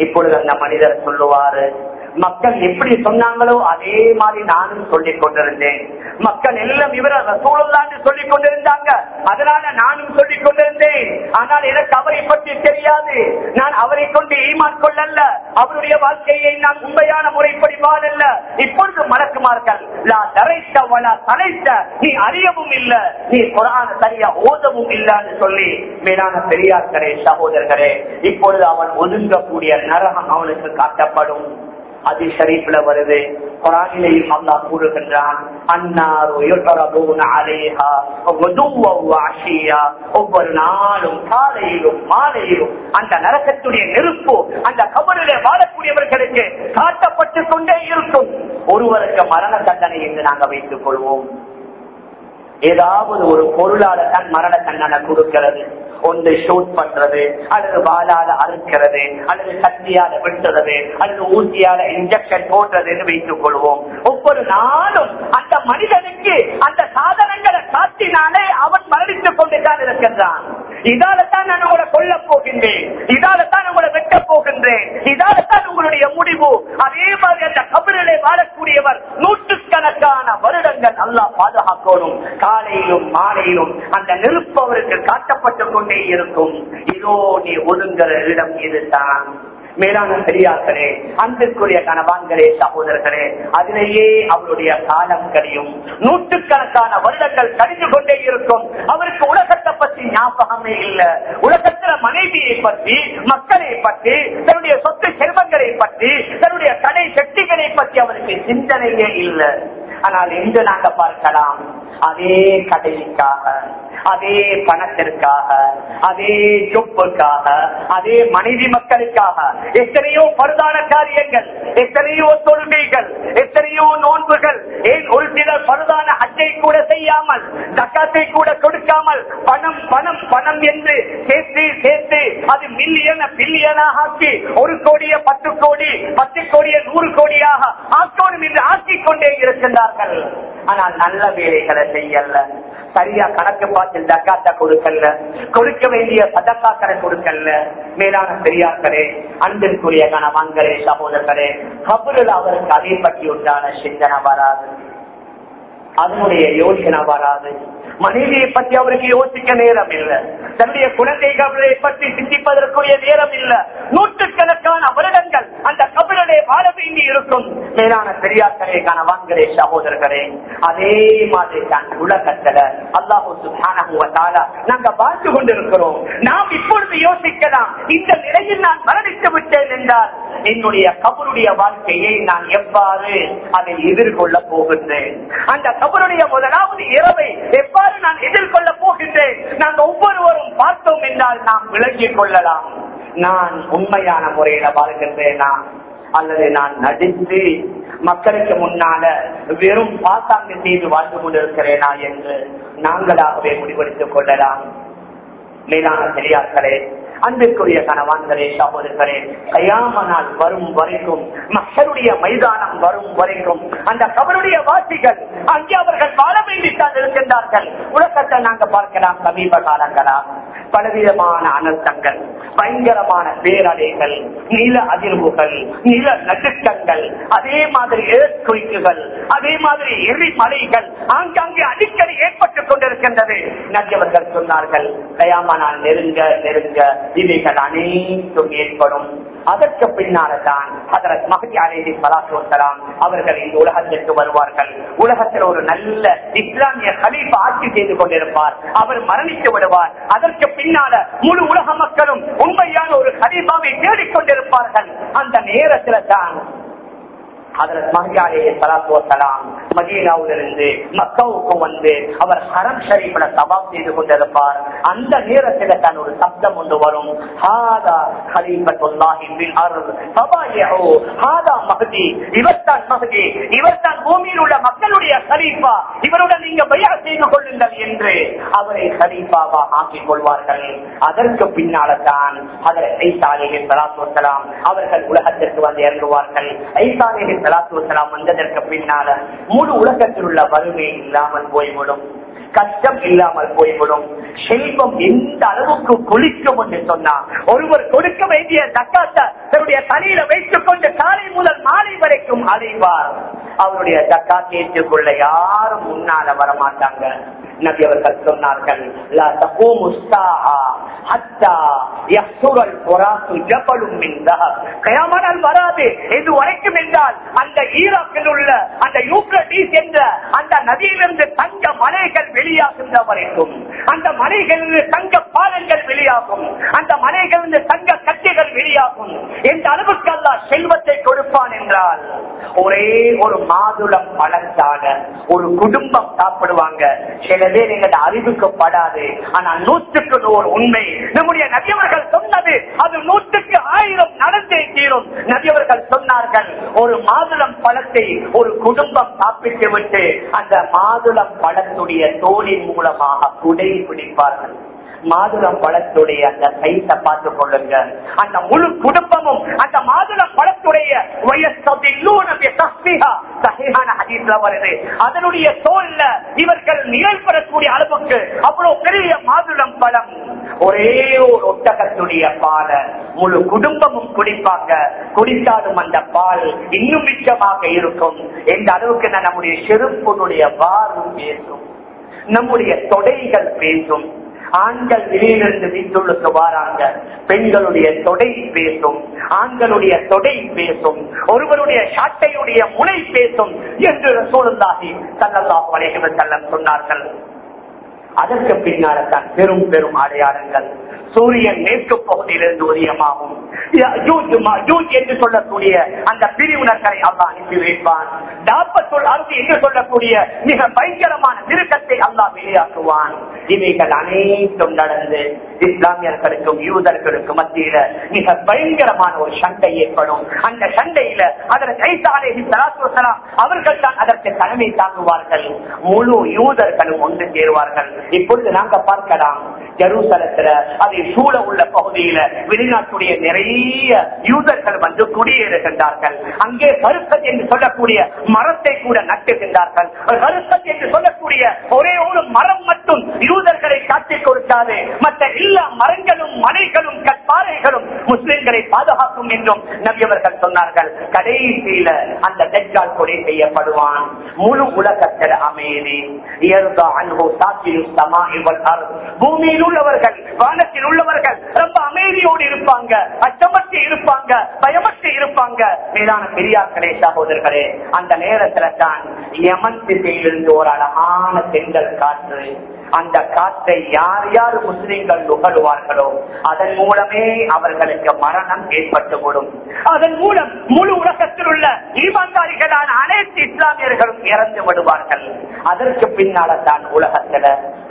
இப்பொழுது அந்த மனிதர் சொல்லுவாரு மக்கள் எப்படி சொன்னாங்களோ அதே மாதிரி நானும் சொல்லிக் கொண்டிருந்தேன். மக்கள் எல்லாம் இவர ரசூலான்னு சொல்லிக் கொண்டிருந்தாங்க. அதனால நானும் சொல்லிக் கொண்டிருந்தேன். ஆனால் எனக்கு அவரை பற்றி தெரியாது. நான் அவரை கொண்டு ஈமான் கொள்ளல்ல. அவருடைய வாழ்க்கையை நான் உண்மையான முறைப்படி வாழல்ல. இப்பொழுது மறக்குமார்கள் லா தலைத்த நீ அறியவும் இல்ல. நீ குரான சரியா ஓதவும் இல்லன்னு சொல்லி மேலான பெரியார்களே சகோதரர்களே இப்பொழுது அவன் ஒதுங்கக்கூடிய நரகம் அவனுக்கு காட்டப்படும். அது ஷரீஃப்ல வருது. குரானிலையும் அல்லா கூறுகின்றான் ஒவ்வொரு நாளும் காலையிலும் மாலையிலும் அந்த நரகத்துடைய நெருப்பு அந்த கபரிலே வாழக்கூடியவர்களுக்கு காட்டப்பட்டு கொண்டே இருக்கும். ஒருவருக்கு மரண தண்டனை என்று நாங்கள் வைத்துக் கொள்வோம். ஏதாவது ஒரு பொருளால தான் மரண தண்டனை கொடுக்கிறது. ஒன்று ஷூட் பண்றது அல்லது வாழால அறுக்கிறது அல்லது சக்தியால வெட்டுறது அல்லது ஊசியால இன்ஜெக்ஷன் போடுறதுன்னு வைத்துக் கொள்வோம். ஒவ்வொரு நாளும் அந்த மனிதனுக்கு அந்த சாதனங்களை காட்டினாலே அவன் மரணித்துக் கொண்டுதான் இருக்கின்றான். இதால தான் நான் உங்களை கொல்ல போகின்றேன். இதால தான் உங்களை வெட்ட போகின்றேன். இதால்தான் உங்களுடைய முடிவு. அதே மாதிரி அந்த கபிலே வாழக்கூடியவர் நூற்றுக்கணக்கான வருடங்கள் நல்லா பாதுகாக்கணும். காலையிலும் மாலையிலும் அந்த நெருப்பு அவருக்கு காட்டப்பட்டுக் கொண்டே இருக்கும். இதோ நீ ஒதுங்குற இடம் இதுதான். மேலான பெரியார்களே அன்பிற்குரிய கணவான்களே சகோதரர்களே அதிலேயே அவருடைய காலம் கழியும் நூற்றுக்கணக்கான வருடங்கள் கழிந்து கொண்டே இருக்கும். அவருக்கு உலகத்தை பற்றி ஞாபகமே இல்லை. உலகத்துல மனைவியை பற்றி மக்களை பற்றி தன்னுடைய சொத்து செல்வங்களை பற்றி தன்னுடைய கடை சக்திகளை பற்றி அவருக்கு சிந்தனையே இல்லை. ஆனால் இன்று நாங்க பார்க்கலாம் அதே கடைக்காக அதே பணத்திற்காக அதே சொப்புக்காக அதே மனைவி மக்களுக்காக எத்தனையோ பருதான காரியங்கள் எத்தனையோ தொழுகைகள் எத்தனையோ நோன்புகள் ஏன் ஒரு சிலர் பருதான அச்சை கூட செய்யாமல் தக்காத்தை கூட கொடுக்காமல் பணம் பணம் பணம் என்று மில்லியன ஆக்கி ஒரு கோடிய பத்து கோடி பத்து கோடிய நூறு கோடியாக ஆக்கணும் என்று ஆக்கிக் கொண்டே இருக்கின்றார்கள். ஆனால் நல்ல வேலைகளை செய்யல. சரியா கணக்கு பார்த்து தக்காத்த கொடுக்கல. கொடுக்க வேண்டிய சதக்காக்களை கொடுக்கல. மேலான பெரியார்களே அன்பிற்குரிய கணவான்களே சகோதரர்களே கபுரில் அவருக்கு அதை பற்றி உண்டான சிந்தனை வராது. அதனுடைய யோசனை வராது. மனைவியை பற்றி அவருக்கு யோசிக்க நேரம் இல்லை தன்னுடைய குழந்தைகளை பற்றி சிந்திப்பதற்குரிய நேரம் இல்லை நூற்றுக்கணக்கான வருடங்கள் அந்த கபிலே வாழ வேண்டி இருக்கும். மேலான பெரியார்களே கணவான்களே சகோதரர்களே அதே மாதிரி தான் உலகத்துல அல்லாஹூ சுபானா நாங்க வாழ்ந்து கொண்டிருக்கிறோம். நாம் இப்பொழுது யோசிக்கலாம் இந்த நிலையில் நான் மரணித்து விட்டேன் என்றால் என்னுடைய கபருடைய வாழ்க்கையை நான் எவ்வாறு அதை எதிர்கொள்ள போகின்றேன்? அந்த கபருடைய முதலாவது இரவை எவ்வாறு நான் எதிர்கொள்ள போகின்றேன். நாங்கள் ஒவ்வொருவரும் பார்த்தோம் என்றால் நாம் விளங்கிக் கொள்ளலாம். நான் உண்மையான முறையில வாழ்கின்றேனா? அல்லது நான் நடித்து மக்களுக்கு முன்னால வெறும் பாசாங்கு செய்து வாழ்ந்து கொண்டிருக்கிறேனா என்று நாங்களாகவே முடிவெடுத்துக் கொள்ளலாம். மேலான பெரியார்களே அன்பிற்குரிய கணவான்களே சகோதரர்களே கயாம நாள் வரும் வரைக்கும் மக்களுடைய மைதானம் வரும் வரைக்கும் அந்த கபருடைய வாசிகள் அங்கே அவர்கள் வாழ வேண்டித்தான் இருக்கின்றார்கள். உலகத்தை நாங்க பார்க்கலாம் சமீப காலங்களா. பலவிதமான அனர்த்தங்கள் பயங்கரமான பேரலைகள் நில அதிர்வுகள் நில நடுக்கங்கள் அதே மாதிரி ஏற்குறிக்குகள் அதே மாதிரி எரிமலைகள் ஆங்காங்கே அடிக்கடி ஏற்பட்டுக் கொண்டிருக்கின்றது. நடிகவர்கள் சொன்னார்கள் கயாமனால் நெருங்க நெருங்க இவைகள் அனைத்தும் ஏற்படும் அதற்கு பின்னால்தான் அதற்கு மகதி அலேதி பலாசோத்தலாம் அவர்கள் இந்த உலகத்திற்கு வருவார்கள். உலகத்தில் ஒரு நல்ல இஸ்லாமிய கலீப் ஆட்சி செய்து கொண்டிருப்பார். அவர் மரணித்து விடுவார். அதற்கு பின்னால முழு உலக மக்களும் உண்மையான ஒரு கலீபாவை தேடிக்கொண்டிருப்பார்கள். அந்த நேரத்தில் தான் அதற்கு மரியாதையை சலாத்து வசலாம் மதீனாவிலிருந்து மக்காவுக்கு வந்து அவர் ஹரம் ஷரீஃபில் சபாப் செய்து கொண்டிருப்பார். அந்த நேரத்தில் தான் ஒரு சப்தம் ஒன்று வரும். இவர்தான் பூமியில் உள்ள மக்களுடைய ஹலீஃபா இவருடன் நீங்க பையா செய்து கொள்ளுங்கள் என்று அவரை ஹலீஃபாவா ஆக்கிக் கொள்வார்கள். அதற்கு பின்னால தான் அதற்கு ஐசாலிஹி ஸலாத்து அவர்கள் உலகத்திற்கு வந்து இறங்குவார்கள். ஐசாலிஹி சலாத்து வசலாம் வந்ததற்கு பின்னால முழு உலகத்தில் உள்ள வறுமை இல்லாமல் போய்விடும். கஷ்டம் இல்லாமல் போய்விடும். செல்வம் எந்த அளவுக்கு குளிக்கும் என்று சொன்னா ஒருவர் கொடுக்க வேண்டிய தக்காத்த தன்னுடைய தலையில வைத்துக் கொண்டு காலை முதல் மாலை வரைக்கும் அடைவார். அவருடைய தக்காத்தை ஏற்றுக்கொள்ள யாரும் முன்னால வரமாட்டாங்க. நபி அவர்கள் சொன்னார்கள் வராது. எது வரைக்கும் என்றால் அந்த ஈராக்கில் உள்ள அந்த யூக்ரட்டிஸ் என்ற அந்த நதியிலிருந்து தங்க மலைகள் வெளியாகின்ற வரைக்கும் அந்த மலைகளிலிருந்து தங்க பாலங்கள் வெளியாகும் அந்த மலைகளிலிருந்து தங்க கட்டைகள் வெளியாகும். எந்த அளவுக்கு அல்ல செல்வத்தை கொடுப்பான் என்றால் ஒரே ஒரு மாதுளம் பழத்தான ஒரு குடும்பம் சாப்பிடுவாங்க. சில பேர் எங்க அறிவுக்கு படாது ஆனா நூற்றுக்கு நூறு உண்மை. நம்முடைய நபியவர்கள் சொன்னது அது நூற்றுக்கு ஆயிரம் நடந்தே தீரும். நபியவர்கள் சொன்னார்கள் ஒரு மாதுளம் பழத்தை ஒரு குடும்பம் சாப்பிட்டு விட்டு அந்த மாதுளம் பழத்துடைய தோலின் மூலமாக குடை பிடிப்பார்கள். மாதுளம் பழத்துடைய அந்த சைஸ பார்த்து கொள்ளுங்க அந்த முழு குடும்பமும் அந்த மாதுளம் பழத்துடைய வருது. அதனுடைய தோல்ல இவர்கள் நிழல் பெறக்கூடிய அளவுக்கு அவ்வளவு பெரிய மாதுளம் பழம். ஒரே ஒரு ஒட்டகத்துடைய பால முழு குடும்பமும் குடிப்பாங்க. குடித்தாலும் அந்த பால் இன்னும் மிச்சமாக இருக்கும். எந்த அளவுக்கு நம்முடைய செருப்புடைய வாரும் பேசும். நம்முடைய தொடைகள் பேசும். ஆண்கள் வெளியிலிருந்து வீட்டுள்ளுக்கு வாராங்க. பெண்களுடைய தொடை பேசும் ஆண்களுடைய தொடை பேசும் ஒருவருடைய சாட்டையுடைய முனை பேசும் என்று சூழ்ந்தாகி சல்லல்லாஹு அலைஹி வஸல்லம் சொன்னார்கள். அதற்கு பின்னால்தான் பெரும் பெரும் அடையாளங்கள். சூரியன் மேற்கு பகுதியிலிருந்து உதயமாகும். என்று சொல்லக்கூடிய அந்த பிரிவினர்களை அல்லா அனுப்பி வைப்பான். தாப்பத்துள் என்று சொல்லக்கூடிய மிக பயங்கரமான திருக்கத்தை அல்லா வெளியாக்குவான். இவைகள் அனைத்தும் நடந்து இஸ்லாமியர்களுக்கும் யூதர்களுக்கும் மத்தியில மிக பயங்கரமான ஒரு சண்டை ஏற்படும். அந்த சண்டையில அதற்கு அவர்கள் தான் அதற்கு தலைமை தாங்குவார்கள். முழு யூதர்களும் ஒன்று சேருவார்கள். இப்பொழுது நாங்க பார்க்கலாம் ஜெருசலத்துல அதை சூழ உள்ள பகுதியில வெளிநாட்டுடைய நிறைய யூதர்கள் வந்து குடியேறுகின்றார்கள். அங்கே கருக்கத் என்று சொல்லக்கூடிய மரத்தை கூட நட்டுகின்றார்கள். கருக்கத் என்று சொல்லக்கூடிய ஒரே ஒரு மரம் மட்டும் யூதர்களை காட்டிக் கொடுத்தாது மற்ற எல்லா மரங்களும் மலைகளும் கற்பாறைகளும் முஸ்லிம்களை பாதுகாக்கும் என்றும் நம்பியவர்கள் சொன்னார்கள். கடைசியில அந்த நெற்கால் கொலை செய்யப்படுவான். முழு உலகத்தில் அமைதி. பூமியில் உள்ளவர்கள் வானத்தில் உள்ளவர்கள் ரொம்ப அமைதியோடு இருப்பாங்க அச்சமற்று இருப்பாங்க பயமற்று இருப்பாங்க. மேலான பெரியார்களே சகோதரர்களே அந்த நேரத்துல தான் யமன் திசையிலிருந்து ஒரு அழகான பெண்கள் காற்று அந்த காற்றை யார் யார் முஸ்லிம்கள் நுகழ்வார்களோ அதன் மூலமே அவர்களுக்கு மரணம் ஏற்பட்டுவிடும். அதன் மூலம் முழு உலகத்தில் உள்ள ஈமான்தாரிகளான அனைத்து இஸ்லாமியர்களும் இறந்து விடுவார்கள். அதற்கு பின்னால தான் உலகத்துல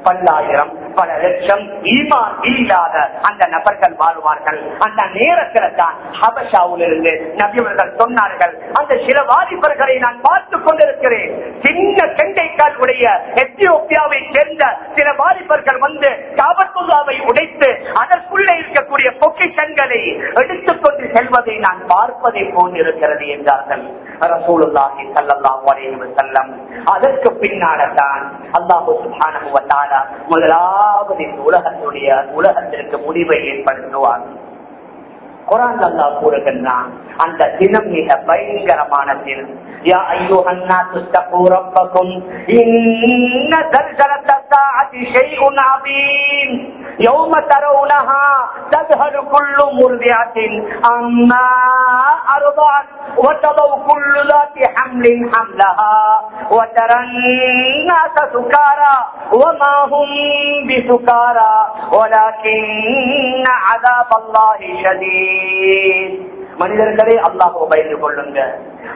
பல்லாயிரம் பல லட்சம் ஈமான் இல்லாத அந்த நபர்கள் வாழ்வார்கள். அந்த நேரத்துல தான் ஹபஷாவில் இருந்து நபிவர்கள் சொன்னார்கள் அந்த சில வாலிபர்களை நான் பார்த்து கொண்டிருக்கிறேன். சின்ன செண்டைக்கால் உடைய எத்தியோப்பியாவை சேர்ந்த சில வாலிபர்கள் வந்து காபத்துல்லாவை உடைத்து அதற்குள்ளே இருக்கக்கூடிய பொக்கிஷங்களை எடுத்துக்கொண்டு செல்வதை நான் பார்ப்பதை போன்றிருக்கிறது என்றார்கள். ரசூலுல்லாஹி ஸல்லல்லாஹு அலைஹி வஸல்லம். அதற்கு பின்னால தான் அல்லாஹ் சுப்ஹானஹு வ முதலாவது இந்த உலகத்துடைய உலகத்திற்கு முடிவை ஏற்படுத்துவார் குரான் அல்லா கூறுகின்றான் அந்த தினம் மிக பயங்கரமான தினம் يا أيها الناس اتقوا ربكم إن زلزلة الساعة شيء عظيم يوم ترونها تذهل كل مرضعة أما أرضعت وتضع كل ذات حمل حملها وترى الناس سكارى وما هم بسكارى ولكن عذاب الله شديد மனிதர்களே அல்லாஹோ பயந்து கொள்ளுங்க.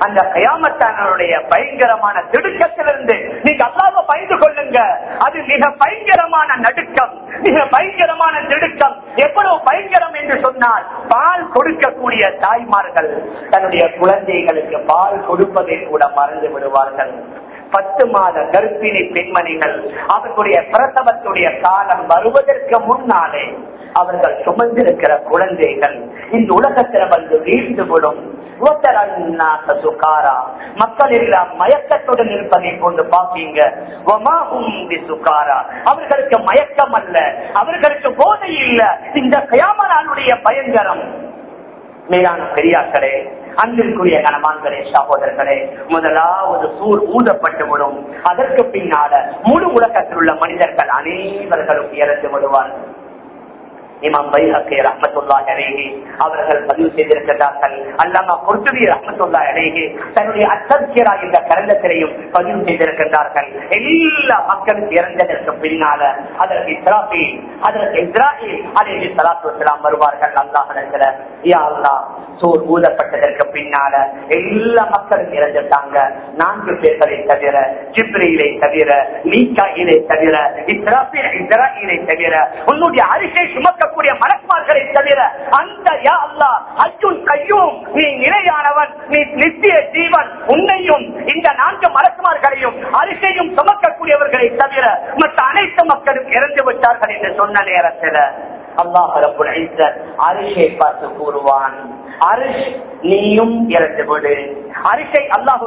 அந்த கயாமத்தானருடைய பயங்கரமான திடுக்கத்திலிருந்து நீங்க அல்லாஹ் பயந்து கொள்ளுங்க. அது மிக பயங்கரமான நடுக்கம் மிக பயங்கரமான திடுக்கம். எவ்வளவு பயங்கரம் என்று சொன்னால் பால் கொடுக்கக்கூடிய தாய்மார்கள் தன்னுடைய குழந்தைகளுக்கு பால் கொடுப்பதை கூட மறந்து விடுவார்கள். பத்து மாத கர்ப்பிணி பெண்மணிகள் அவர்களுடைய பிரசவத்துடைய காலம் வருவதற்கு முன்னாலே அவர்கள் சுமந்திருக்கிற குழந்தைகள் இந்த உலகத்தில் வந்து வீழ்ந்து விடும் மக்கள் எல்லாம் மயக்கத்துடன் இருப்பதை கொண்டு பாப்பீங்க அவர்களுக்கு மயக்கம் அல்ல அவர்களுக்கு போதை இல்ல இந்த கயாமலானுடைய பயங்கரம். மேலான பெரியார்களே அன்பிற்குரிய கணவான்களே சகோதரர்களே முதலாவது சூர் ஊதப்பட்டு விடும். அதற்கு பின்னால முழு உலகத்தில் உள்ள மனிதர்கள் அனைவர்களும் இறந்து விடுவார்கள். இமாம் பைஹக்கே ரஹமத்துல்லா அழகே அவர்கள் பதிவு செய்திருக்கிறார்கள். அல்லாமா குர்துபி ரஹமத்துல்லா அழகே தன்னுடைய அத்தர்கியரா என்ற கரண்டத்திலையும் பதிவு செய்திருக்கின்றார்கள். எல்லா மக்களும் இறந்ததற்கு பின்னால அதற்கு இஸ்ராபி அதற்கு இஸ்ராஹி அலேஹி சலாத்து வசலாம் வருவார்கள் அல்லாஹ் யா அல்லா சோர் ஊதப்பட்டதற்கு பின்னால எல்லா மக்களும் இறந்துட்டாங்க. நான்கு பேர்களை தவிர ஜிப்ரியிலை தவிர மீக்காயிலை தவிர இஸ்ராபி இஸ்ராஹிலை தவிர உன்னுடைய அரிசை சுமக்க இருக்கக்கூடிய மலக்குமார்களை தவிர அந்த யா அல்லா கையும் நீ நிலையானவன் நீ நித்திய ஜீவன் உன்னையும் இந்த நான்கு மலக்குமார்களையும் அரிசையும் சுமக்கக்கூடியவர்களை தவிர மற்ற அனைத்து மக்களும் இறந்து விட்டார்கள் என்று சொன்ன நேரத்தில் அல்லாஹ் அரிசியை பார்த்து கூறுவான். அரிஷ் நீயும் இறந்து விடு. அரிசை அல்லாஹு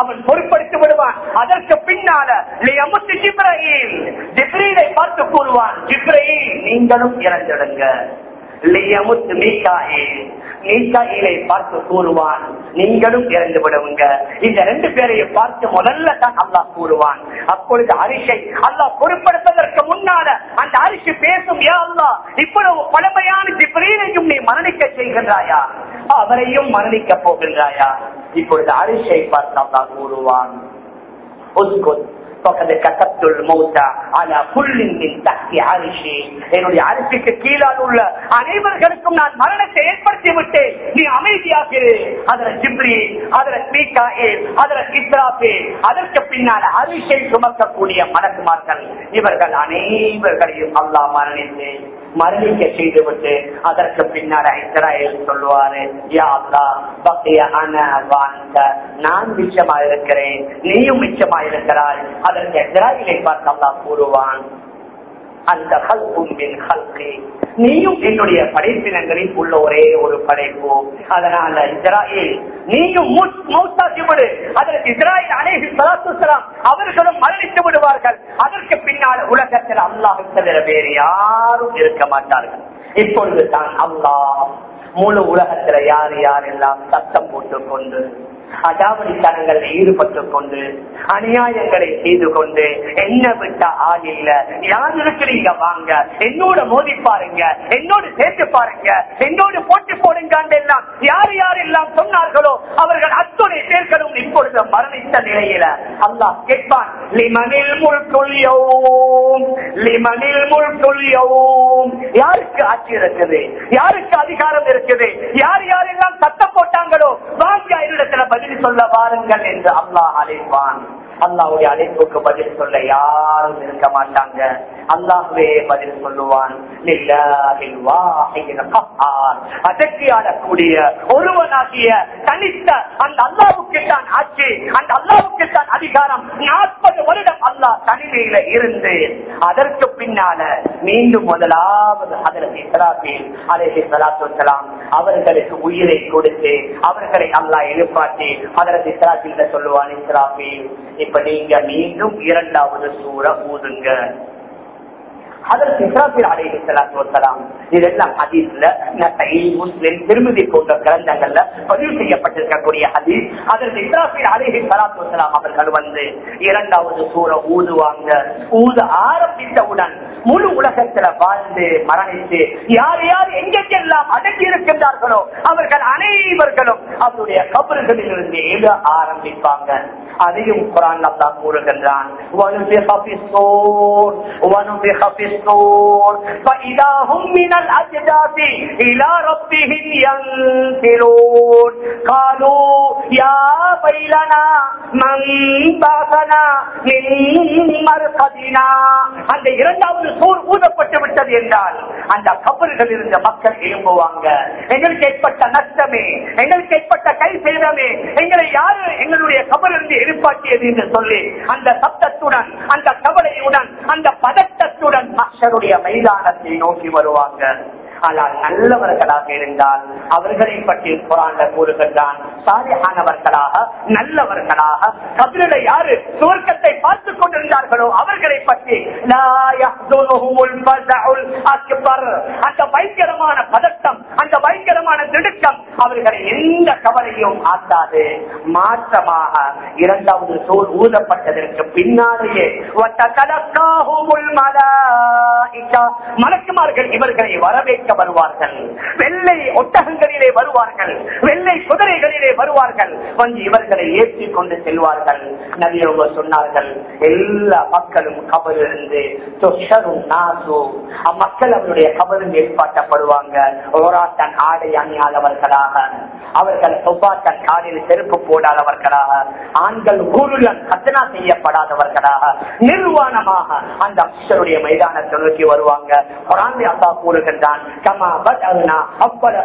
அவன் பொருட்படுத்தி விடுவான். அதற்கு பின்னால ஜிப்ரீலை பார்த்து கூறுவான் நீங்களும் இறந்துடுங்க. பார்த்து கூறுவான் நீங்களும் இறந்து விடுவீங்க இந்த ரெண்டு பேரையும் பார்த்து முதல்ல தான் அல்லாஹ் கூறுவான். அப்பொழுது அரிசை அல்லாஹ் பொருட்படுத்துவதற்கு முன்னால அந்த அரிசி பேசும் யா அல்லா இவ்வளவு பழமையான மரணிக்க செய்கின்றாயா? அவரையும் மரணிக்க போகின்றாயா? இப்பொழுது அரிசை பார்த்து கூறுவான். என்னுடைய அரிசிக்கு கீழால் உள்ள அனைவர்களுக்கும் நான் மரணத்தை ஏற்படுத்தி விட்டேன். நீ அமைதியாக அதில் ஜிப்ரி அதில் மீகாயில் அதில் இஸ்ராபே அதற்கு பின்னால் அரிசை சுமக்கக்கூடிய மலக்குமார்கள் இவர்கள் அனைவர்களையும் அல்லா மரணித்தேன். மரணிக்க செய்துவிட்டு அதற்கு பின்னால இஸ்ராயல் சொல்லுவாரு யா அல்லா பக்திய அன வாழ்ந்த நான் மிச்சமா இருக்கிறேன் நீயும் மிச்சமா இருக்கிறாய் அதற்கு இஸ்ராயலை பார்த்து அல்லா கூறுவான் அந்த ஹல்பும்பின் ஹல்கி. நீயும் என்னுடைய படைப்பினங்களில் உள்ள ஒரே ஒரு படைப்பு. அதனால இஸ்ராயல் நீயும் மௌத்தாக்கி விடு அதற்கு இஸ்ராயல் அலேஹி சலாத்துலாம் அவர்களும் மரணித்து விடுவார்கள். அதற்கு பின்னால் உலகத்தில் அல்லாஹ் தவிர வேறு யாரும் இருக்க மாட்டார்கள். இப்பொழுது தான் அல்லாஹ் முழு உலகத்துல யார் யாரெல்லாம் சத்தம் போட்டுக் கொண்டு அடாவடித்தனங்களில் ஈடுபட்டுக் கொண்டு அநியாயங்களை செய்து கொண்டு என்ன விட்ட ஆள் இல்ல. யார் இருக்கிறீங்க? வாங்க. என்னோட மோதி பாருங்க. என்னோடு சேர்த்து பாருங்க. என்னோடு போட்டி போடுங்க எல்லாம் யார் யார் எல்லாம் சொன்னார்களோ அவர்கள் அத்துணை சேர்க்கணும் இப்பொழுது மரணித்த நிலையில. அல்லாஹ் கேட்பான் லிமனில் முழுக்கொள்ளியோம் லிமனில் முழுக்கொள்ளியோம் யாருக்கு ஆட்சி இருக்குது? யாருக்கு அதிகாரம் இருக்குது? யார் யாரெல்லாம் சத்தம் போட்டாங்களோ வாங்க பதில் சொல்ல வாருங்கள் என்று அல்லாஹ் அழைப்பான். அல்லாவுடைய அழைப்புக்கு பதில் சொல்ல யாரும் இருக்க மாட்டாங்க. அல்லாஹுவே பதில் சொல்லுவான் அதற்கு ஆடக்கூடிய ஒருவனாகிய தனித்த அந்த அல்லாவுக்கு தான் ஆட்சி அந்த அல்லாவுக்கு தான் அதிகாரம். நாற்பது வருடம் அல்லாஹ் தனிமையில இருந்து அதற்கு பின்னால மீண்டும் முதலாவது அதற்கு இஸ்ராபில் அலேஹி சலாத்துலாம் அவர்களுக்கு உயிரை கொடுத்து அவர்களை அல்லாஹ் எழுப்பாட்டி அதற்கு இஸ்ராபில் சொல்லுவான் இஸ்ராபில் இப்ப நீங்க மீண்டும் இரண்டாவது சூற ஊதுங்க. அதற்கு இஸ்ராபில் அலைஹி ஸலாத்து வஸலாம் இதெல்லாம் ஹதீஸ்ல நசை முஸ்லிம் திருமதி போன்ற கிரந்தங்கள்ல பதிவு செய்யப்பட்டிருக்கக்கூடிய ஹதீஸ். அதற்கு இஸ்ராபில் அலைஹி ஸலாத்து வஸலாம் அவர்கள் வந்து இரண்டாவது சூற ஊதுவாங்க. ஊத ஆரம்பித்தவுடன் முழு உலகத்துல வாழ்ந்து மரணித்து யார் யார் எங்கெங்கெல்லாம் அடங்கி இருக்கின்றார்களோ அவர்கள் அனைவர்களும் அவருடைய கபறுகளில் இருந்து எழுத ஆரம்பிப்பாங்க. அதையும் குரான் அல்லா கூறுகின்றான். وَنُفِخَ فِي الصُّورِ وَنُفِخَ فِي الصور فإذا هم من الأجداث إلى ربهم ينسلون قالوا يا ويلنا من بعثنا من مرقدنا அந்த இரண்டாவது சூர் ஊதப்பட்டு விட்டது என்றால் அந்த கபர்கள் இருந்த மக்கள் எழும்புவாங்க எங்களுக்கு ஏற்பட்ட நஷ்டமே எங்களுக்கு ஏற்பட்ட கை சேதமே எங்களை யாரு எங்களுடைய கபர் இருந்து எழுப்பாட்டியது என்று சொல்லி அந்த சப்தத்துடன் அந்த கவலையுடன் அந்த பதட்டத்துடன் மக்களுடைய மைதானத்தை நோக்கி வருவாங்க. ஆனால் நல்லவர்களாக இருந்தால் அவர்களை பற்றி குரான்ல கூறுகின்றான். சாலியானவர்களாக நல்லவர்களாக கபில யாரு சுவர்க்கத்தை பார்த்துக் கொண்டிருந்தார்களோ அவர்களை பற்றி அந்த பயங்கரமான பதட்டம் அந்த பயங்கரமான திடுக்கம் அவர்களை எந்த கவலையும் ஆக்காது. மாற்றமாக இரண்டாவது சோல் ஊதப்பட்டதற்கு பின்னாலேயே மலக்குமார்கள் இவர்களை வரவேற்க அழைக்க வருவார்கள். வெள்ளை ஒட்டகங்களிலே வருவார்கள். வெள்ளை குதிரைகளிலே வருவார்கள். வந்து இவர்களை ஏற்றி கொண்டு செல்வார்கள். நபியவங்க சொன்னார்கள் எல்லா மக்களும் கபலிருந்து தொஷரும் அம்மக்கள் அவருடைய கபலும் ஏற்பாட்டப்படுவாங்க. ஓராட்டன் ஆடை அணியாதவர்களாக. அவர்கள் சொவ்வாட்டன் காலில் செருப்பு போடாதவர்களாக. ஆண்கள் ஊருடன் கத்தனா செய்யப்படாதவர்களாக. நிர்வாணமாக அந்த அக்ஷருடைய மைதானத்தை நோக்கி வருவாங்க. குரான் அல்லா கூறுகின்றான் கமா பத்அனா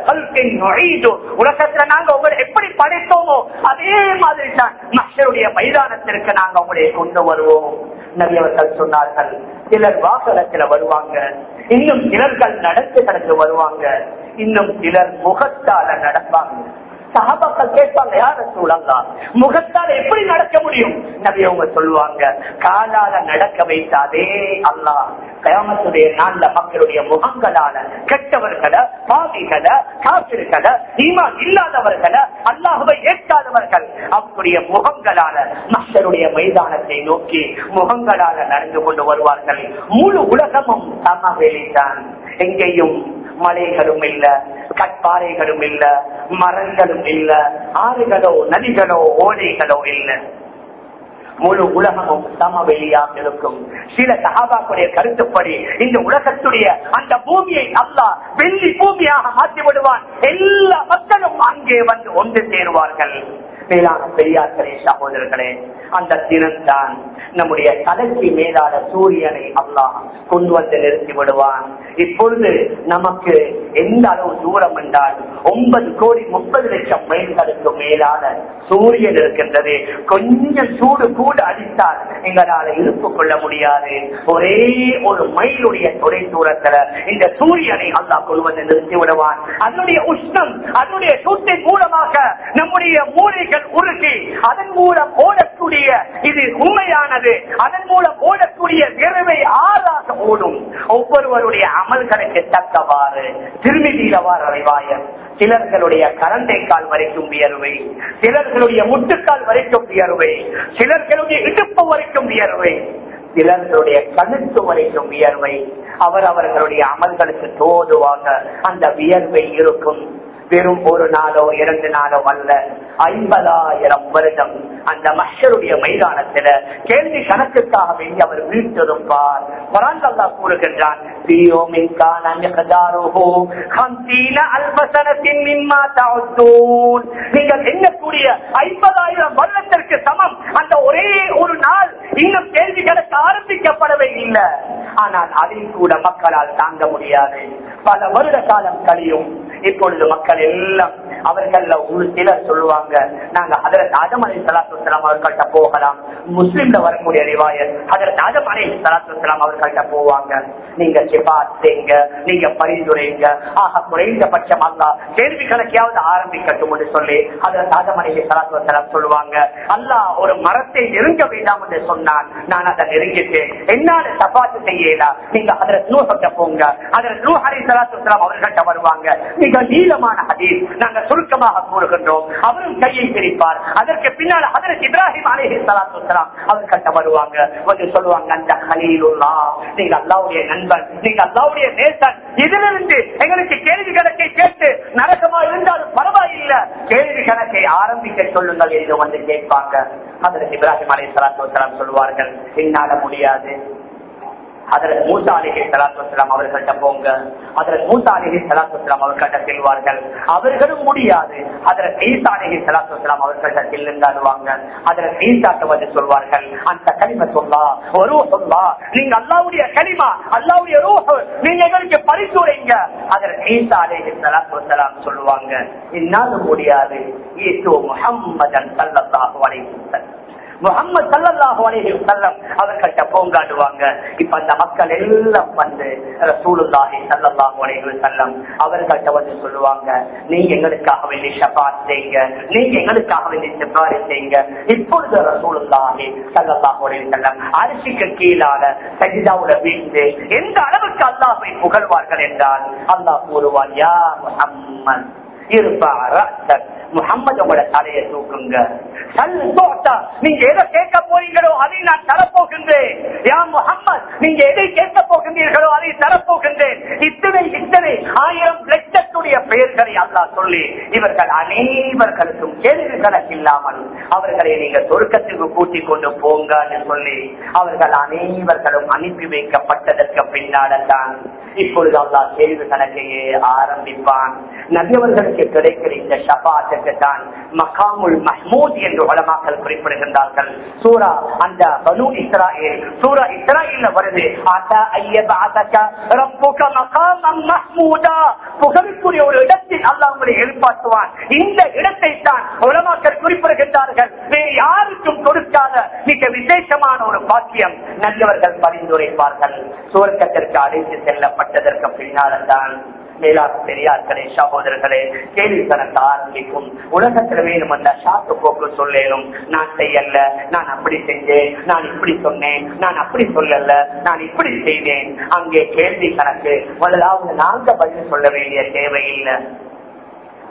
கல்கின் நுழைது உலகத்துல நாங்க உங்களை எப்படி படைத்தோமோ அதே மாதிரி தான் மக்களுடைய மைதானத்திற்கு நாங்க உங்களை கொண்டு வருவோம். நபியவர்கள் சொன்னார்கள் சிலர் வாகனத்துல வருவாங்க இன்னும் சிலர்கள் நடந்து கடந்து வருவாங்க இன்னும் சிலர் முகத்தால நடப்பாங்க. சகாபாக்கள் கேட்பாங்க யார சூழலாம் முகத்தால் எப்படி நடக்க முடியும்? நபி அவங்க சொல்லுவாங்க காலால நடக்க வைத்தாதே அல்லாஹ் கயாமத்துடைய நாள்ல மக்களுடைய முகங்களால கெட்டவர்களை பாவிகளை காப்பிர்களை ஈமா இல்லாதவர்களை அல்லாஹுவை ஏற்காதவர்கள் அவருடைய முகங்களால மக்களுடைய மைதானத்தை நோக்கி முகங்களால நடந்து கொண்டு வருவார்கள். முழு உலகமும் சமவெளிதான் எங்கேயும் மலைகளும் இல்ல கற்பாறைகளும் இல்ல மரங்களும் இல்ல ஆறுகளோ நதிகளோ ஓடைகளோ இல்ல. முழு உலகமும் சமவெளியாக இருக்கும். சில சகாபாக்குடைய கருத்துப்படி இந்த உலகத்துடைய அந்த பூமியை அல்லா வெள்ளி பூமியாக மாற்றி விடுவான். எல்லா மக்களும் அங்கே வந்து ஒன்று சேருவார்கள். மேலான பெரியார்களே சகோதரர்களே அந்த தினம்தான் நம்முடைய தலைக்கு மேலான சூரியனை அல்லாஹ் கொண்டு வந்து நிறுத்தி விடுவான். இப்பொழுது நமக்கு எந்த அளவு தூரம் என்றால் ஒன்பது கோடி முப்பது லட்சம் மைல்களுக்கு மேலான சூரியன் இருக்கின்றது. கொஞ்சம் சூடு கூட அடித்தால் எங்களால் இருப்பு கொள்ள முடியாது. ஒரே ஒரு மைலுடைய துறை தூரத்துல இந்த சூரியனை அல்லாஹ் கொண்டு நிறுத்தி விடுவான். அதனுடைய உஷ்ணம் அதனுடைய சூட்டின் மூலமாக நம்முடைய மூளைகள் உருகி அதன் மூலம் ஓடக்கூடிய இது உண்மையானது. அதன் மூலம் ஓடக்கூடிய விரைவை ஆறாக ஓடும். ஒவ்வொருவருடைய அமல்களுக்கு தக்கவாறு. திருமிதியிலவாறு அறிவாயம் சிலர்களுடைய கரண்டை கால் வரைக்கும் வியர்வை. சிலர்களுடைய முட்டுக்கால் வரைக்கும் வியர்வை. சிலர்களுடைய இடுப்பு வரைக்கும் வியர்வை. சிலர்களுடைய கழுத்து வரைக்கும் வியர்வை அவர் அவர்களுடைய அமல்களுக்கு தோதுவாக அந்த வியர்வை இருக்கும். வெறும் ஒரு நாளோ இரண்டு நாளோ அல்ல ஐம்பதாயிரம் வருடம் அந்த மஷருடைய மைதானத்துல கேள்வி கணக்குக்காக வேண்டி அவர் வீழ்த்திருப்பார் பராந்தல்லா கூறுகின்றான் நீங்கள் எண்ணக்கூடிய ஐம்பதாயிரம் வருடத்திற்கு சமம். அந்த ஒரே ஒரு நாள் இன்னும் கேள்விகளுக்கு ஆரம்பிக்கப்படவே இல்லை. ஆனால் அதையும் கூட மக்களால் தாங்க முடியாது. பல வருட காலம் கழியும் இப்பொழுது மக்கள் எல்லாம் அவர்கள் ஒரு சிலர் சொல்லுவாங்க நாங்க அதற்கு ஆதம் அலை சலாத்துலாம் அவர்கள்ட்ட போகலாம். முஸ்லீம்ல வரக்கூடிய அறிவாயர் அதற்கு ஆதம் அலை சலாத்துலாம் அவர்கள்ட்ட போவாங்க. நீங்க சிபாத் நீங்க பரிந்துரைங்க. ஆக குறைந்தபட்சம் அல்லா கேள்வி கணக்கையாவது ஆரம்பிக்கட்டும் என்று சொல்லி அதற்கு ஆதம் அலை சலாத்துலாம் சொல்லுவாங்க. அல்ல ஒரு மரத்தை நெருங்க வேண்டாம் என்று சொன்னான். நான் அதை நெருங்கிட்டேன். என்னால சபாத்து செய்யலா. நீங்க அதற்கு நூசத்தை போங்க. அதற்கு நூ அலை சலாத்துலாம் அவர்கள்ட்ட வருவாங்க. மிக நீளமான அதில் நாங்க சுருக்கமாக கூறுகின்றோம். அவரும் கையை பிரிப்பார் அதற்கு பின்னால் அதற்கு இப்ராஹிம் அலேஹி சலாத்து வலாம் அவர்கிட்ட வருவாங்க. வந்து சொல்லுவாங்க அந்த ஹலீலுல்லா நீங்க அல்லாவுடைய நண்பன் நீங்க அல்லாவுடைய நேசன் இதிலிருந்து எங்களுக்கு கேள்வி கணக்கை கேட்டு நரகமா இருந்தாலும் பரவாயில்லை. கேள்வி கணக்கை ஆரம்பிக்க சொல்லுங்கள் என்று வந்து கேட்பாங்க. அதற்கு இப்ராஹிம் அலே சலாத்து வலாம் சொல்லுவார்கள் என்னால முடியாது. அதற்கு மூசா அலிஹி சலாத்து அவர்கள்ட்ட போங்க. அதற்கு மூசா அலிஹி அவர்கிட்ட அவர்கள்ட்ட செல்வார்கள். அவர்களும் முடியாது. அதற்கு ஈசா அலிஹி சலாத்து வசலாம் அவர்கள்ட்ட செல்லுங்காடுவாங்க அதில் ஈசாட்ட வந்து சொல்வார்கள். அந்த கனிம சொல்லா ஒரு சொல்லா நீங்க அல்லாவுடைய கனிமா அல்லாவுடைய ரூஹ் நீங்க எங்களுக்கு பரிசுரைங்க அதற்கு ஈசா அலிஹி சொல்லுவாங்க. என்னாலும் முடியாது. ஈசோ முஹம்மதன் சல்லல்லாஹு அலைஹி வஸல்லம். முகமது சல்லாஹு அலைஹி வஸல்லம் அவர்கள்ட்ட போங்காடுவாங்க. இப்ப அந்த மக்கள் எல்லாம் வந்து ரசூலுல்லாஹி சல்லாஹு அலைஹி வஸல்லம் அவர்கள்ட்ட வந்து சொல்லுவாங்க நீங்க எங்களுக்காக வேண்டி ஷபாத் செய்யுங்க. நீங்க எங்களுக்காக வேண்டி சிபாரிஸ் செய்யுங்க. இப்பொழுது ரசூலுல்லாஹி சல்லாஹு அலைஹி வஸல்லம் அரிசிக்கு கீழாக சஜிதாவுல வீழ்ந்து எந்த அளவுக்கு அல்லாஹை புகழ்வார்கள்? என்றால் அல்லாஹ் கூறுவார் யா முகம்மன் இருப்பார் முகம்மது உங்களோட தலையை தூக்குங்க. நீங்க எதை கேட்க போறீங்களோ அதை நான் தரப்போகின்றேன். யா முகம்மது நீங்க எதை கேட்க போகின்றீர்களோ அதை தரப்போகின்றேன். இத்தனை இத்தனை ஆயிரம் லட்சத்துடைய பெயர்களை அல்லாஹ் சொல்லி இவர்கள் அனைவர்களுக்கும் கேள்வி கணக்கில்லாமல் அவர்களை நீங்க சொர்க்கத்துக்கு கூட்டிக் கொண்டு போங்கன்னு சொல்லி அவர்கள் அனைவர்களும் அனுப்பி வைக்கப்பட்டதற்கு பின்னால்தான் இப்பொழுது அல்லா கேள்வி கணக்கையே ஆரம்பிப்பான். நபியவர்களுக்கு கிடைக்கிற இந்த ஷபாத்துக்கு தான் மகாமுல் மஹ்மூத் என்று உலமாக்கள் குறிப்பிடுகின்றார்கள். சூரா அந்த பனு இஸ்ராயேல் சூரா இஸ்ராயேல்ல வருது. புகழுக்குரிய ஒரு இடத்தில் அல்லாஹ் உங்களை எழுப்பாட்டுவான் இந்த இடத்தை தான் உலமாக்கள் குறிப்பிடுகின்றார்கள். வேறு யாருக்கும் கொடுக்காத மிக விசேஷமான ஒரு பாக்கியம் நல்லவர்கள் பரிந்துரைப்பார்கள். சுவர்க்கத்திற்கு அழைத்து செல்லப்பட்டதற்கு பின்னால்தான் மேலாக பெரியார்களே சகோதரர்களே கேள்வி கணக்க ஆரம்பிக்கும். உலகத்துல வேணும் அந்த ஷாக்கு போக்கு சொல்லேனும் நான் செய்யல நான் அப்படி செஞ்சேன் நான் இப்படி சொன்னேன் நான் அப்படி சொல்லல நான் இப்படி செய்தேன். அங்கே கேள்வி கணக்கு முதலாவது நாங்க பதில் சொல்ல வேண்டிய தேவையில்லை.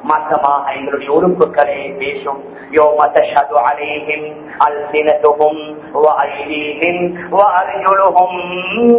மாற்றமாக எங்களுடைய உறுப்புகளே பேசும் يوم تشهد عليهم ألسنتهم وأيديهم وأرجلهم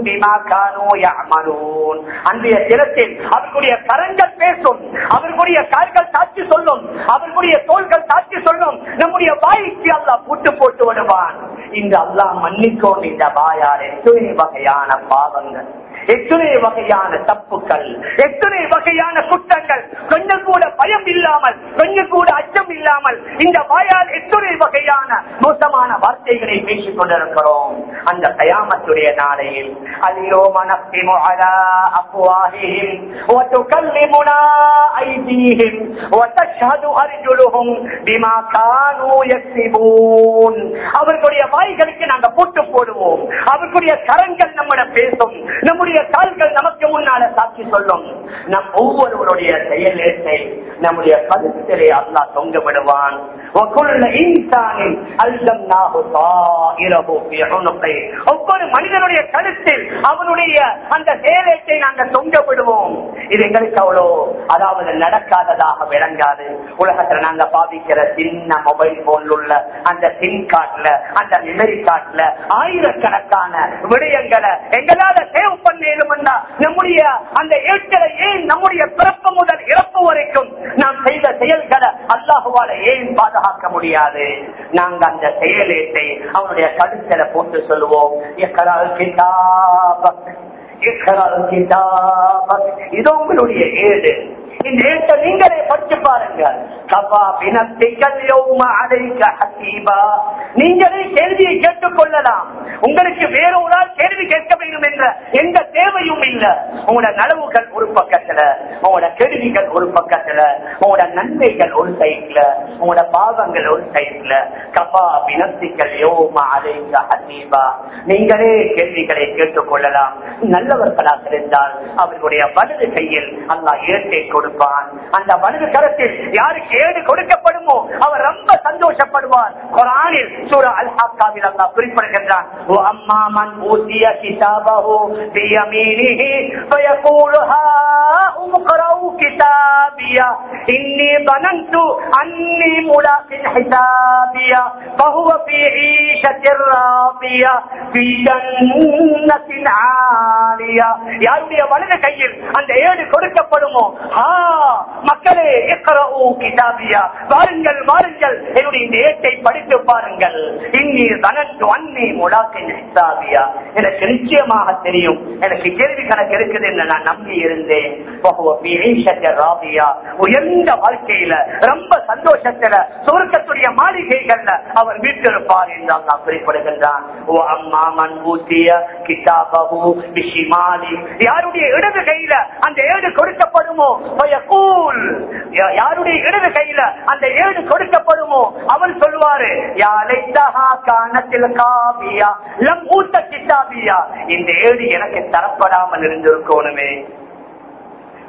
بما كانوا يعملون அன்றைய தினத்தில் அவர்களுடைய கரங்கள் பேசும் அவர்களுடைய கால்கள் சாட்சி சொல்லும் அவர்களுடைய தோள்கள் சாட்சி சொல்லும் நம்முடைய வாய்க்கு அல்லாஹ் பூட்டு போட்டு விடுவான் இந்த அல்லாஹ் மன்னிக்கோம் இந்த வாயால் எத்தனை வகையான பாவங்கள் எத்தனை வகையான தப்புக்கள் எத்தனை வகையான குற்றங்கள் கொஞ்சம் கூட பயம் இல்லாமல் கொஞ்சம் கூட அச்சம் இல்லாமல் இந்த வாயால் எத்தனை வகையான மோசமான வார்த்தைகளை பேசிக் கொண்டிருக்கிறோம். அந்த கயாமத்துடைய நாளையில் அல்லோ அவர்களுடைய வாய்களுக்கு நாங்கள் போட்டு போடுவோம். அவர்களுடைய கரங்கள் நம்மிடம் பேசும். நம்முடைய நம்முடைய கால்கள் நமக்கு முன்னால சாட்சி சொல்லும். நம் ஒவ்வொருவருடைய செயலேட்டை நம்முடைய பதுத்திலே அல்லா தொங்க விடுவான் ஒவ்வொரு மனிதனுடைய கழுத்தில் அவனுடைய அந்த செயலேட்டை நாங்கள் தொங்க விடுவோம் இது எங்களுக்கு அவ்வளோ அதாவது நடக்காததாக விளங்காது. உலகத்துல நாங்க பாதிக்கிற சின்ன மொபைல் போன்ல உள்ள அந்த சிம் கார்டுல அந்த மெமரி கார்டுல ஆயிரக்கணக்கான விடயங்களை எங்களால சேவ் பண்ணேனும்னா நம்முடைய அந்த ஏற்களை ஏன் நம்முடைய பிறப்பு முதல் இறப்பு வரைக்கும் நாம் செய்த செயல்களை அல்லாஹுவால ஏன் பாதுகாக்க முடியாது? நாங்க அந்த செயலேட்டை அவனுடைய கருத்தலை போட்டு சொல்லுவோம். எக்கரால் கிதாபக் எக்கரால் கிதாபக் இது உங்களுடைய ஏடு இந்த நீங்களே படிச்சு நீங்களே கேள்வியை கேட்டுக் கொள்ளலாம். உங்களுக்கு வேற ஒரு ஆள் கேள்வி கேட்க வேண்டும் என்ற எந்த தேவையும் இல்ல. உங்களோட நலவுகள் ஒரு பக்கத்துல உங்களோட கேள்விகள் ஒரு பக்கத்துல உங்களோட நன்மைகள் ஒரு சைட்ல உங்களோட பாவங்கள் ஒரு சைட்ல கபா பினத்திகள் யோம அலைங்க ஹசீபா நீங்களே கேள்விகளை கேட்டுக் கொள்ளலாம். நல்லவர்களாக இருந்தால் அவர்களுடைய வலது கையில் அல்லா இயற்கை கொடுக்கும் கொடுப்பான் அந்த வலது கரத்தில் யாருக்கு ஏடு கொடுக்கப்படுமோ அவர் ரொம்ப சந்தோஷப்படுவார். குரானில் சூரா அல் ஹாக்காவில் அல்லா குறிப்பிடுகின்றான் யாருடைய வலது கையில் அந்த ஏடு கொடுக்கப்படுமோ ஆ மக்களே கிதாபியா. வாருங்கள் வாருங்கள். என்னுடைய இந்த ஏட்டை படித்து பாருங்கள். இன்னி தனத்து அன்னி முலாக்கின் ஹிசாபியா எனக்கு நிச்சயமாக தெரியும். எனக்கு கேள்வி கணக்கு இருக்குது என்று நான் நம்பி இருந்தேன். ராபியா. உயர்ந்த வாழ்க்கையில ரொம்ப சந்தோஷத்துல சுருக்கத்துடைய மாளிகைகள்ல அவர் வீட்டிருப்பார் என்றால் நான் குறிப்பிடுகின்றான். ஓ அம்மா மன் ஊத்திய யாருடைய இடது கையில அந்த ஏடு கொடுக்கப்படுமோ யாருடைய இடது கையில அந்த ஏடு கொடுக்கப்படுமோ அவர் சொல்வாரு யா காபியா இந்த ஏடு எனக்கு தரப்படாமல் இருந்திருக்கணுமே.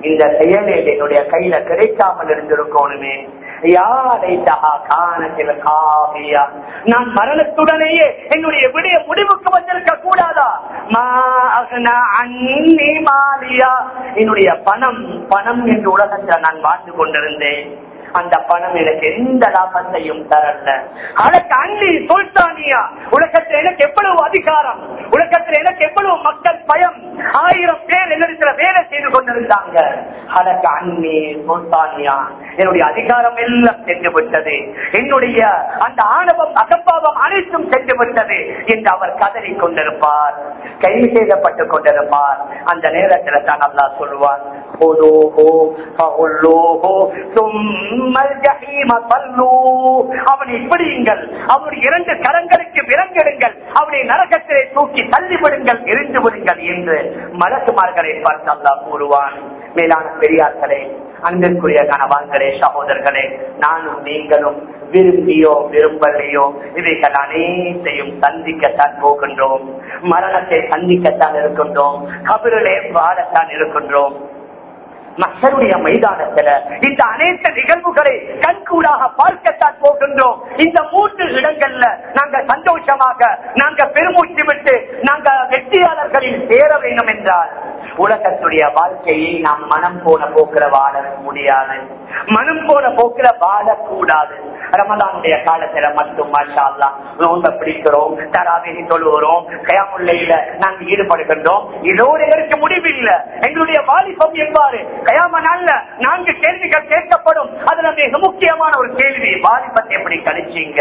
இந்த செயலில் என்னுடைய கையில கிடைக்காமல் இருந்திருக்கணுமே. யாரை நான் மரணத்துடனேயே என்னுடைய விடைய முடிவுக்கு வந்திருக்க கூடாதா? மா என்னுடைய பணம் பணம் என்று உலகத்தில் நான் வாழ்ந்து கொண்டிருந்தேன். அந்த பணம் எனக்கு எந்த லாபத்தையும் தரல. அதற்கு சுல்தானியா உலகத்தில் எனக்கு எவ்வளவு அதிகாரம்? உலகத்தில் எனக்கு எவ்வளவு மக்கள் பயம்? ஆயிரம் பேர் என்னிடத்துல வேலை செய்து கொண்டிருந்தாங்க. அதற்கு அண்ணி சுல்தானியா என்னுடைய அதிகாரம் எல்லாம் சென்று விட்டது. என்னுடைய அந்த ஆணவம் அகப்பாவம் அனைத்தும் சென்று விட்டது என்று அவர் கதறி கொண்டிருப்பார். கைது செய்யப்பட்டுக் கொண்டிருப்பார். அந்த நேரத்தில் தான் நல்லா சொல்லுவார் "ஹுதூஹு ஃபகுல்லூஹு அவனை பிடியுங்கள். அவனுடைய இரண்டு கரங்களுக்கு விரங்கெடுங்கள் அவனை நரகத்திலே தூக்கி தள்ளிவிடுங்கள். எரிந்து விடுங்கள் என்று மலக்குமார்களை பார்த்து கூறுவான். மேலான பெரியார்களே அன்பிற்குரிய கணவான்களே சகோதரர்களே நானும் நீங்களும் விரும்பியோ விரும்பலையோ இவைகள் அனைத்தையும் சந்திக்கத்தான் போகின்றோம். மரணத்தை சந்திக்கத்தான் இருக்கின்றோம். கபிரிலே வாழத்தான் இருக்கின்றோம். மக்களுடைய மைதானத்துல இந்த அனைத்து நிகழ்வுகளை கண்கூடாக பார்க்கத்தான் போகின்றோம். இந்த மூன்று இடங்கள்ல நாங்க சந்தோஷமாக நாங்க பெருமூச்சு விட்டு நாங்க வெற்றியாளர்களில் சேர வேண்டும் என்றால் உலகத்துடைய வாழ்க்கையை நாம் மனம் போன போக்கிற வாழ முடியாது. மனம் போன போக்கில வாழக்கூடாது. ரமதானுடைய காலத்துல மட்டும் மாஷா அல்லாஹ் பிடிக்கிறோம் தராவினி தொழுகிறோம் கயாமுல்லையில நாங்க ஈடுபடுகின்றோம். இதோடு எனக்கு முடிவில்லை. எங்களுடைய வாலிபம் எவ்வாறு? கயாம நாள்ல நான்கு கேள்விகள் கேட்கப்படும். அதுல மிக முக்கியமான ஒரு கேள்வி வாலிபத்தை எப்படி கழிச்சீங்க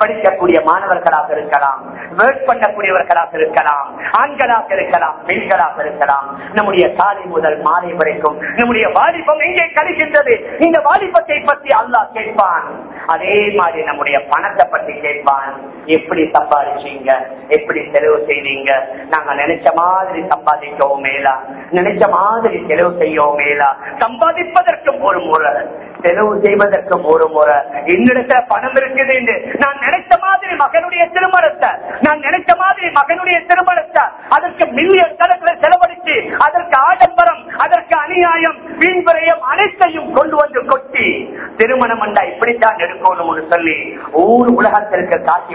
படிக்கக்கூடிய மாணவர்களாக இருக்கலாம் வேட் பண்ணக்கூடியவர்களாக இருக்கலாம் ஆண்களாக இருக்கலாம் பெண்களாக இருக்கலாம். நம்முடைய காலை முதல் மாலை வரைக்கும் நம்முடைய வாலிபம் எங்கே கழிக்கின்றது இந்த வாலிபத்தை பற்றி அல்லா கேட்பான். அதே மாதிரி நம்முடைய பணத்தை பற்றி கேட்பான். எப்படி சம்பாதிச்சீங்க? எப்படி செலவு செய்வீங்க நாங்க நினைச்ச மாதிரி சம்பாதிக்கவும் மேலா? நினைச்ச மாதிரி செலவு செய்யவும் மேலா? சம்பாதிப்பதற்கும் ஒரு முறை. செலவு செய்வதற்கும் ஒரு முறை. என்னிடத்துல பணம் இருக்குது என்று நான் நினைச்ச மாதிரி மகனுடைய திருமணத்தை நான் நினைச்ச மாதிரி மகனுடைய திருமணத்தை அதற்கு மில்லியன் கணக்கில் செலவழித்து அதற்கு ஆடம்பரம் அதற்கு அநியாயம் வீண்விரயம் அனைத்தையும் கொண்டு திருமணம் என்றா இப்படித்தான் எடுக்கணும்னு சொல்லி ஊர் உலகத்திற்கு காட்டி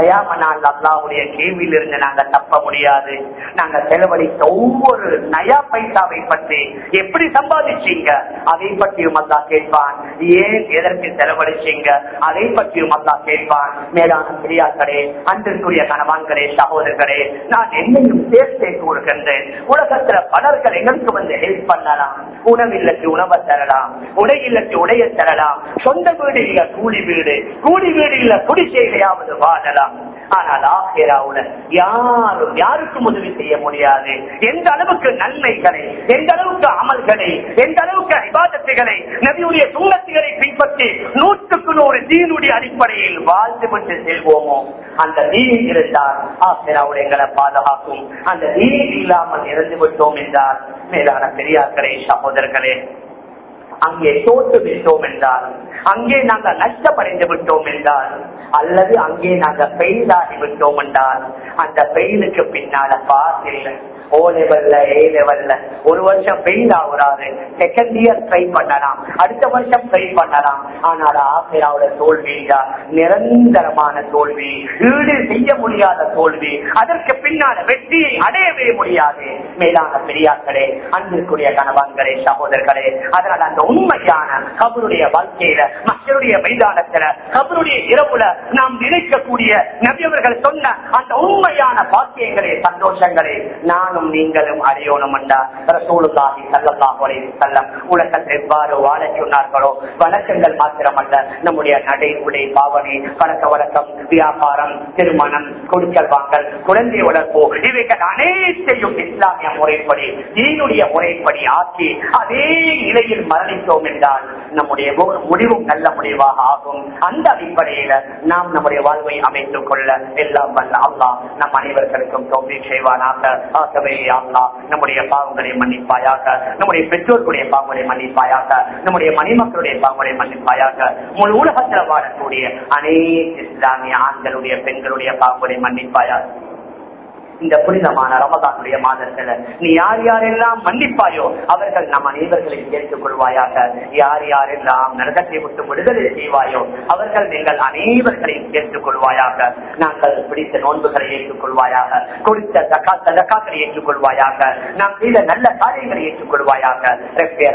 விடலாம் அல்லாவுடைய கேள்வியில் இருந்து நாங்க தப்ப முடியாது. நாங்க செலவழித்த ஒவ்வொரு நயா பைசாவை பற்றி எப்படி சம்பாதிச்சீங்க? அதை பற்றியும் அல்லா கேட்பான். ஏன் எதற்கு செலவழிச்சீங்க? அதை பற்றியும் அல்லா கேட்பான். மேலான பெரியார்களே அன்றிற்குரிய கணவான்களே சகோதரர்களே நான் என்னையும் சேர்த்தே கூறுகின்றேன். உலகத்துல பலர்கள் எங்களுக்கு வந்து ஹெல்ப் பண்ணலாம். உணவில்லக்கு உணவை தரலாம். உடை இல்லத்து உடைய தரலாம். சொந்த வீடு இல்ல கூலி வீடு. கூலி வீடு இல்ல குடிசையிலையாவது வாழலாம். ஆனால் ஆசிராவுல யாரும் யாருக்கும் உதவி செய்ய முடியாது. எந்த அளவுக்கு நன்மைகளை எந்த அளவுக்கு அமல்களை எந்த அளவுக்கு விவாதத்துகளை நபியுடைய சுண்ணத்துகளை பின்பற்றி நூற்றுக்கு நூறு தீனுடைய அடிப்படையில் வாழ்ந்துவிட்டு செல்வோமோ அந்த தீன் இருந்தால் ஆசிராவுடைய எங்களை பாதுகாக்கும். அந்த தீன் இல்லாமல் இறந்து விட்டோம் என்றால் மேலான பெரியார்களே சகோதரர்களே அங்கே தோற்று விட்டோம் என்றால் அங்கே நாங்கள் நஷ்டமடைந்து விட்டோம் என்றால் அல்லது அங்கே நாங்கள் பெயிலாகி விட்டோம் என்றால் அந்த பெயிலுக்கு பின்னால பாஸ் இல்லை ஓ லெவல்ல ஏ லெவல்ல ஒரு வருஷம் பெயில் ஆகுறாரு. செகண்ட் இயர் ட்ரை பண்ணலாம். அடுத்த வருஷம் ட்ரை பண்ணலாம். ஆனால் ஆசிராவோட தோல்வி நிரந்தரமான தோல்வி ஈடு செய்ய முடியாத தோல்வி அதற்கு பின்னால வெற்றியை அடையவே முடியாது. மேலான பெரியார்களே அன்பிற்குரிய கணவான்களே சகோதரர்களே அதனால் அந்த உண்மையான கபருடைய வாழ்க்கையில மக்களுடைய மைதானத்துல கபருடைய இரவுல நாம் நினைக்கக்கூடிய நபியவர்கள் சொன்ன அந்த உண்மையான பாக்கியங்களே சந்தோஷங்களே நானும் நானும் நீங்களும் அறியணும் என்றா ரசூலுல்லாஹி ஸல்லல்லாஹு அலைஹி உலகத்தில் எவ்வாறு வாழ சொன்னார்களோ வழக்கங்கள் மாத்திரமல்ல. நம்முடைய நடை உடை பாவனை பழக்க வழக்கம் வியாபாரம் திருமணம் கொடுக்கல் வாங்கல் குழந்தை வளர்ப்பு இவைகள் அனைத்தையும் இஸ்லாமிய முறைப்படி தீனுடைய முறைப்படி ஆக்கி அதே நிலையில் மரணித்தோம் என்றால் நம்முடைய மு- முடிவும் நல்ல முடிவாக ஆகும். அந்த அடிப்படையில நாம் நம்முடைய வாழ்வை அமைத்துக் கொள்ள எல்லாம் வல்ல அல்லா நம் அனைவர்களுக்கும் தோல்வி செய்வானாக. ஆகவே அல்லாஹ் நம்முடைய பாவங்களை மன்னிப்பாயாக நம்முடைய பெற்றோர்களுடைய பாவங்களை மன்னிப்பாயாக நம்முடைய மணிமக்களுடைய பாவங்களை மன்னிப்பாயாக முழு உலகத்தில் வாழக்கூடிய அனைத்து இஸ்லாமிய ஆண்களுடைய பெண்களுடைய பாவங்களை மன்னிப்பாயாக. இந்த புனிதமான ரமதானுடைய மாதத்துல. நீ யார் யாரெல்லாம் மன்னிப்பாயோ அவர்கள் நம் அனைவர்களையும் ஏற்றுக் கொள்வாயாக. யார் யாரெல்லாம் நரகத்தை விட்டு விடுதலை செய்வாயோ அவர்கள் நீங்கள் அனைவர்களையும் ஏற்றுக் கொள்வாயாக. நாங்கள் பிடித்த நோன்புகளை ஏற்றுக் கொள்வாயாக. கொடுத்த தக்காத்த தக்காக்களை ஏற்றுக் கொள்வாயாக. நாம் செய்த நல்ல காரியங்களை ஏற்றுக் கொள்வாயாக.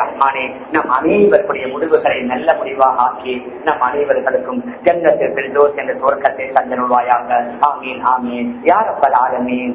ரஹ்மானே நம் அனைவருடைய முடிவுகளை நல்ல முடிவாக ஆக்கி நம் அனைவர்களுக்கும் ஜன்னத்தில் பிரிதோஸ் என்ற துவக்கத்தை தந்தருள்வாயாக. ஆமீன் ஆமீன். யார் அப்பல் ஆலமீன்?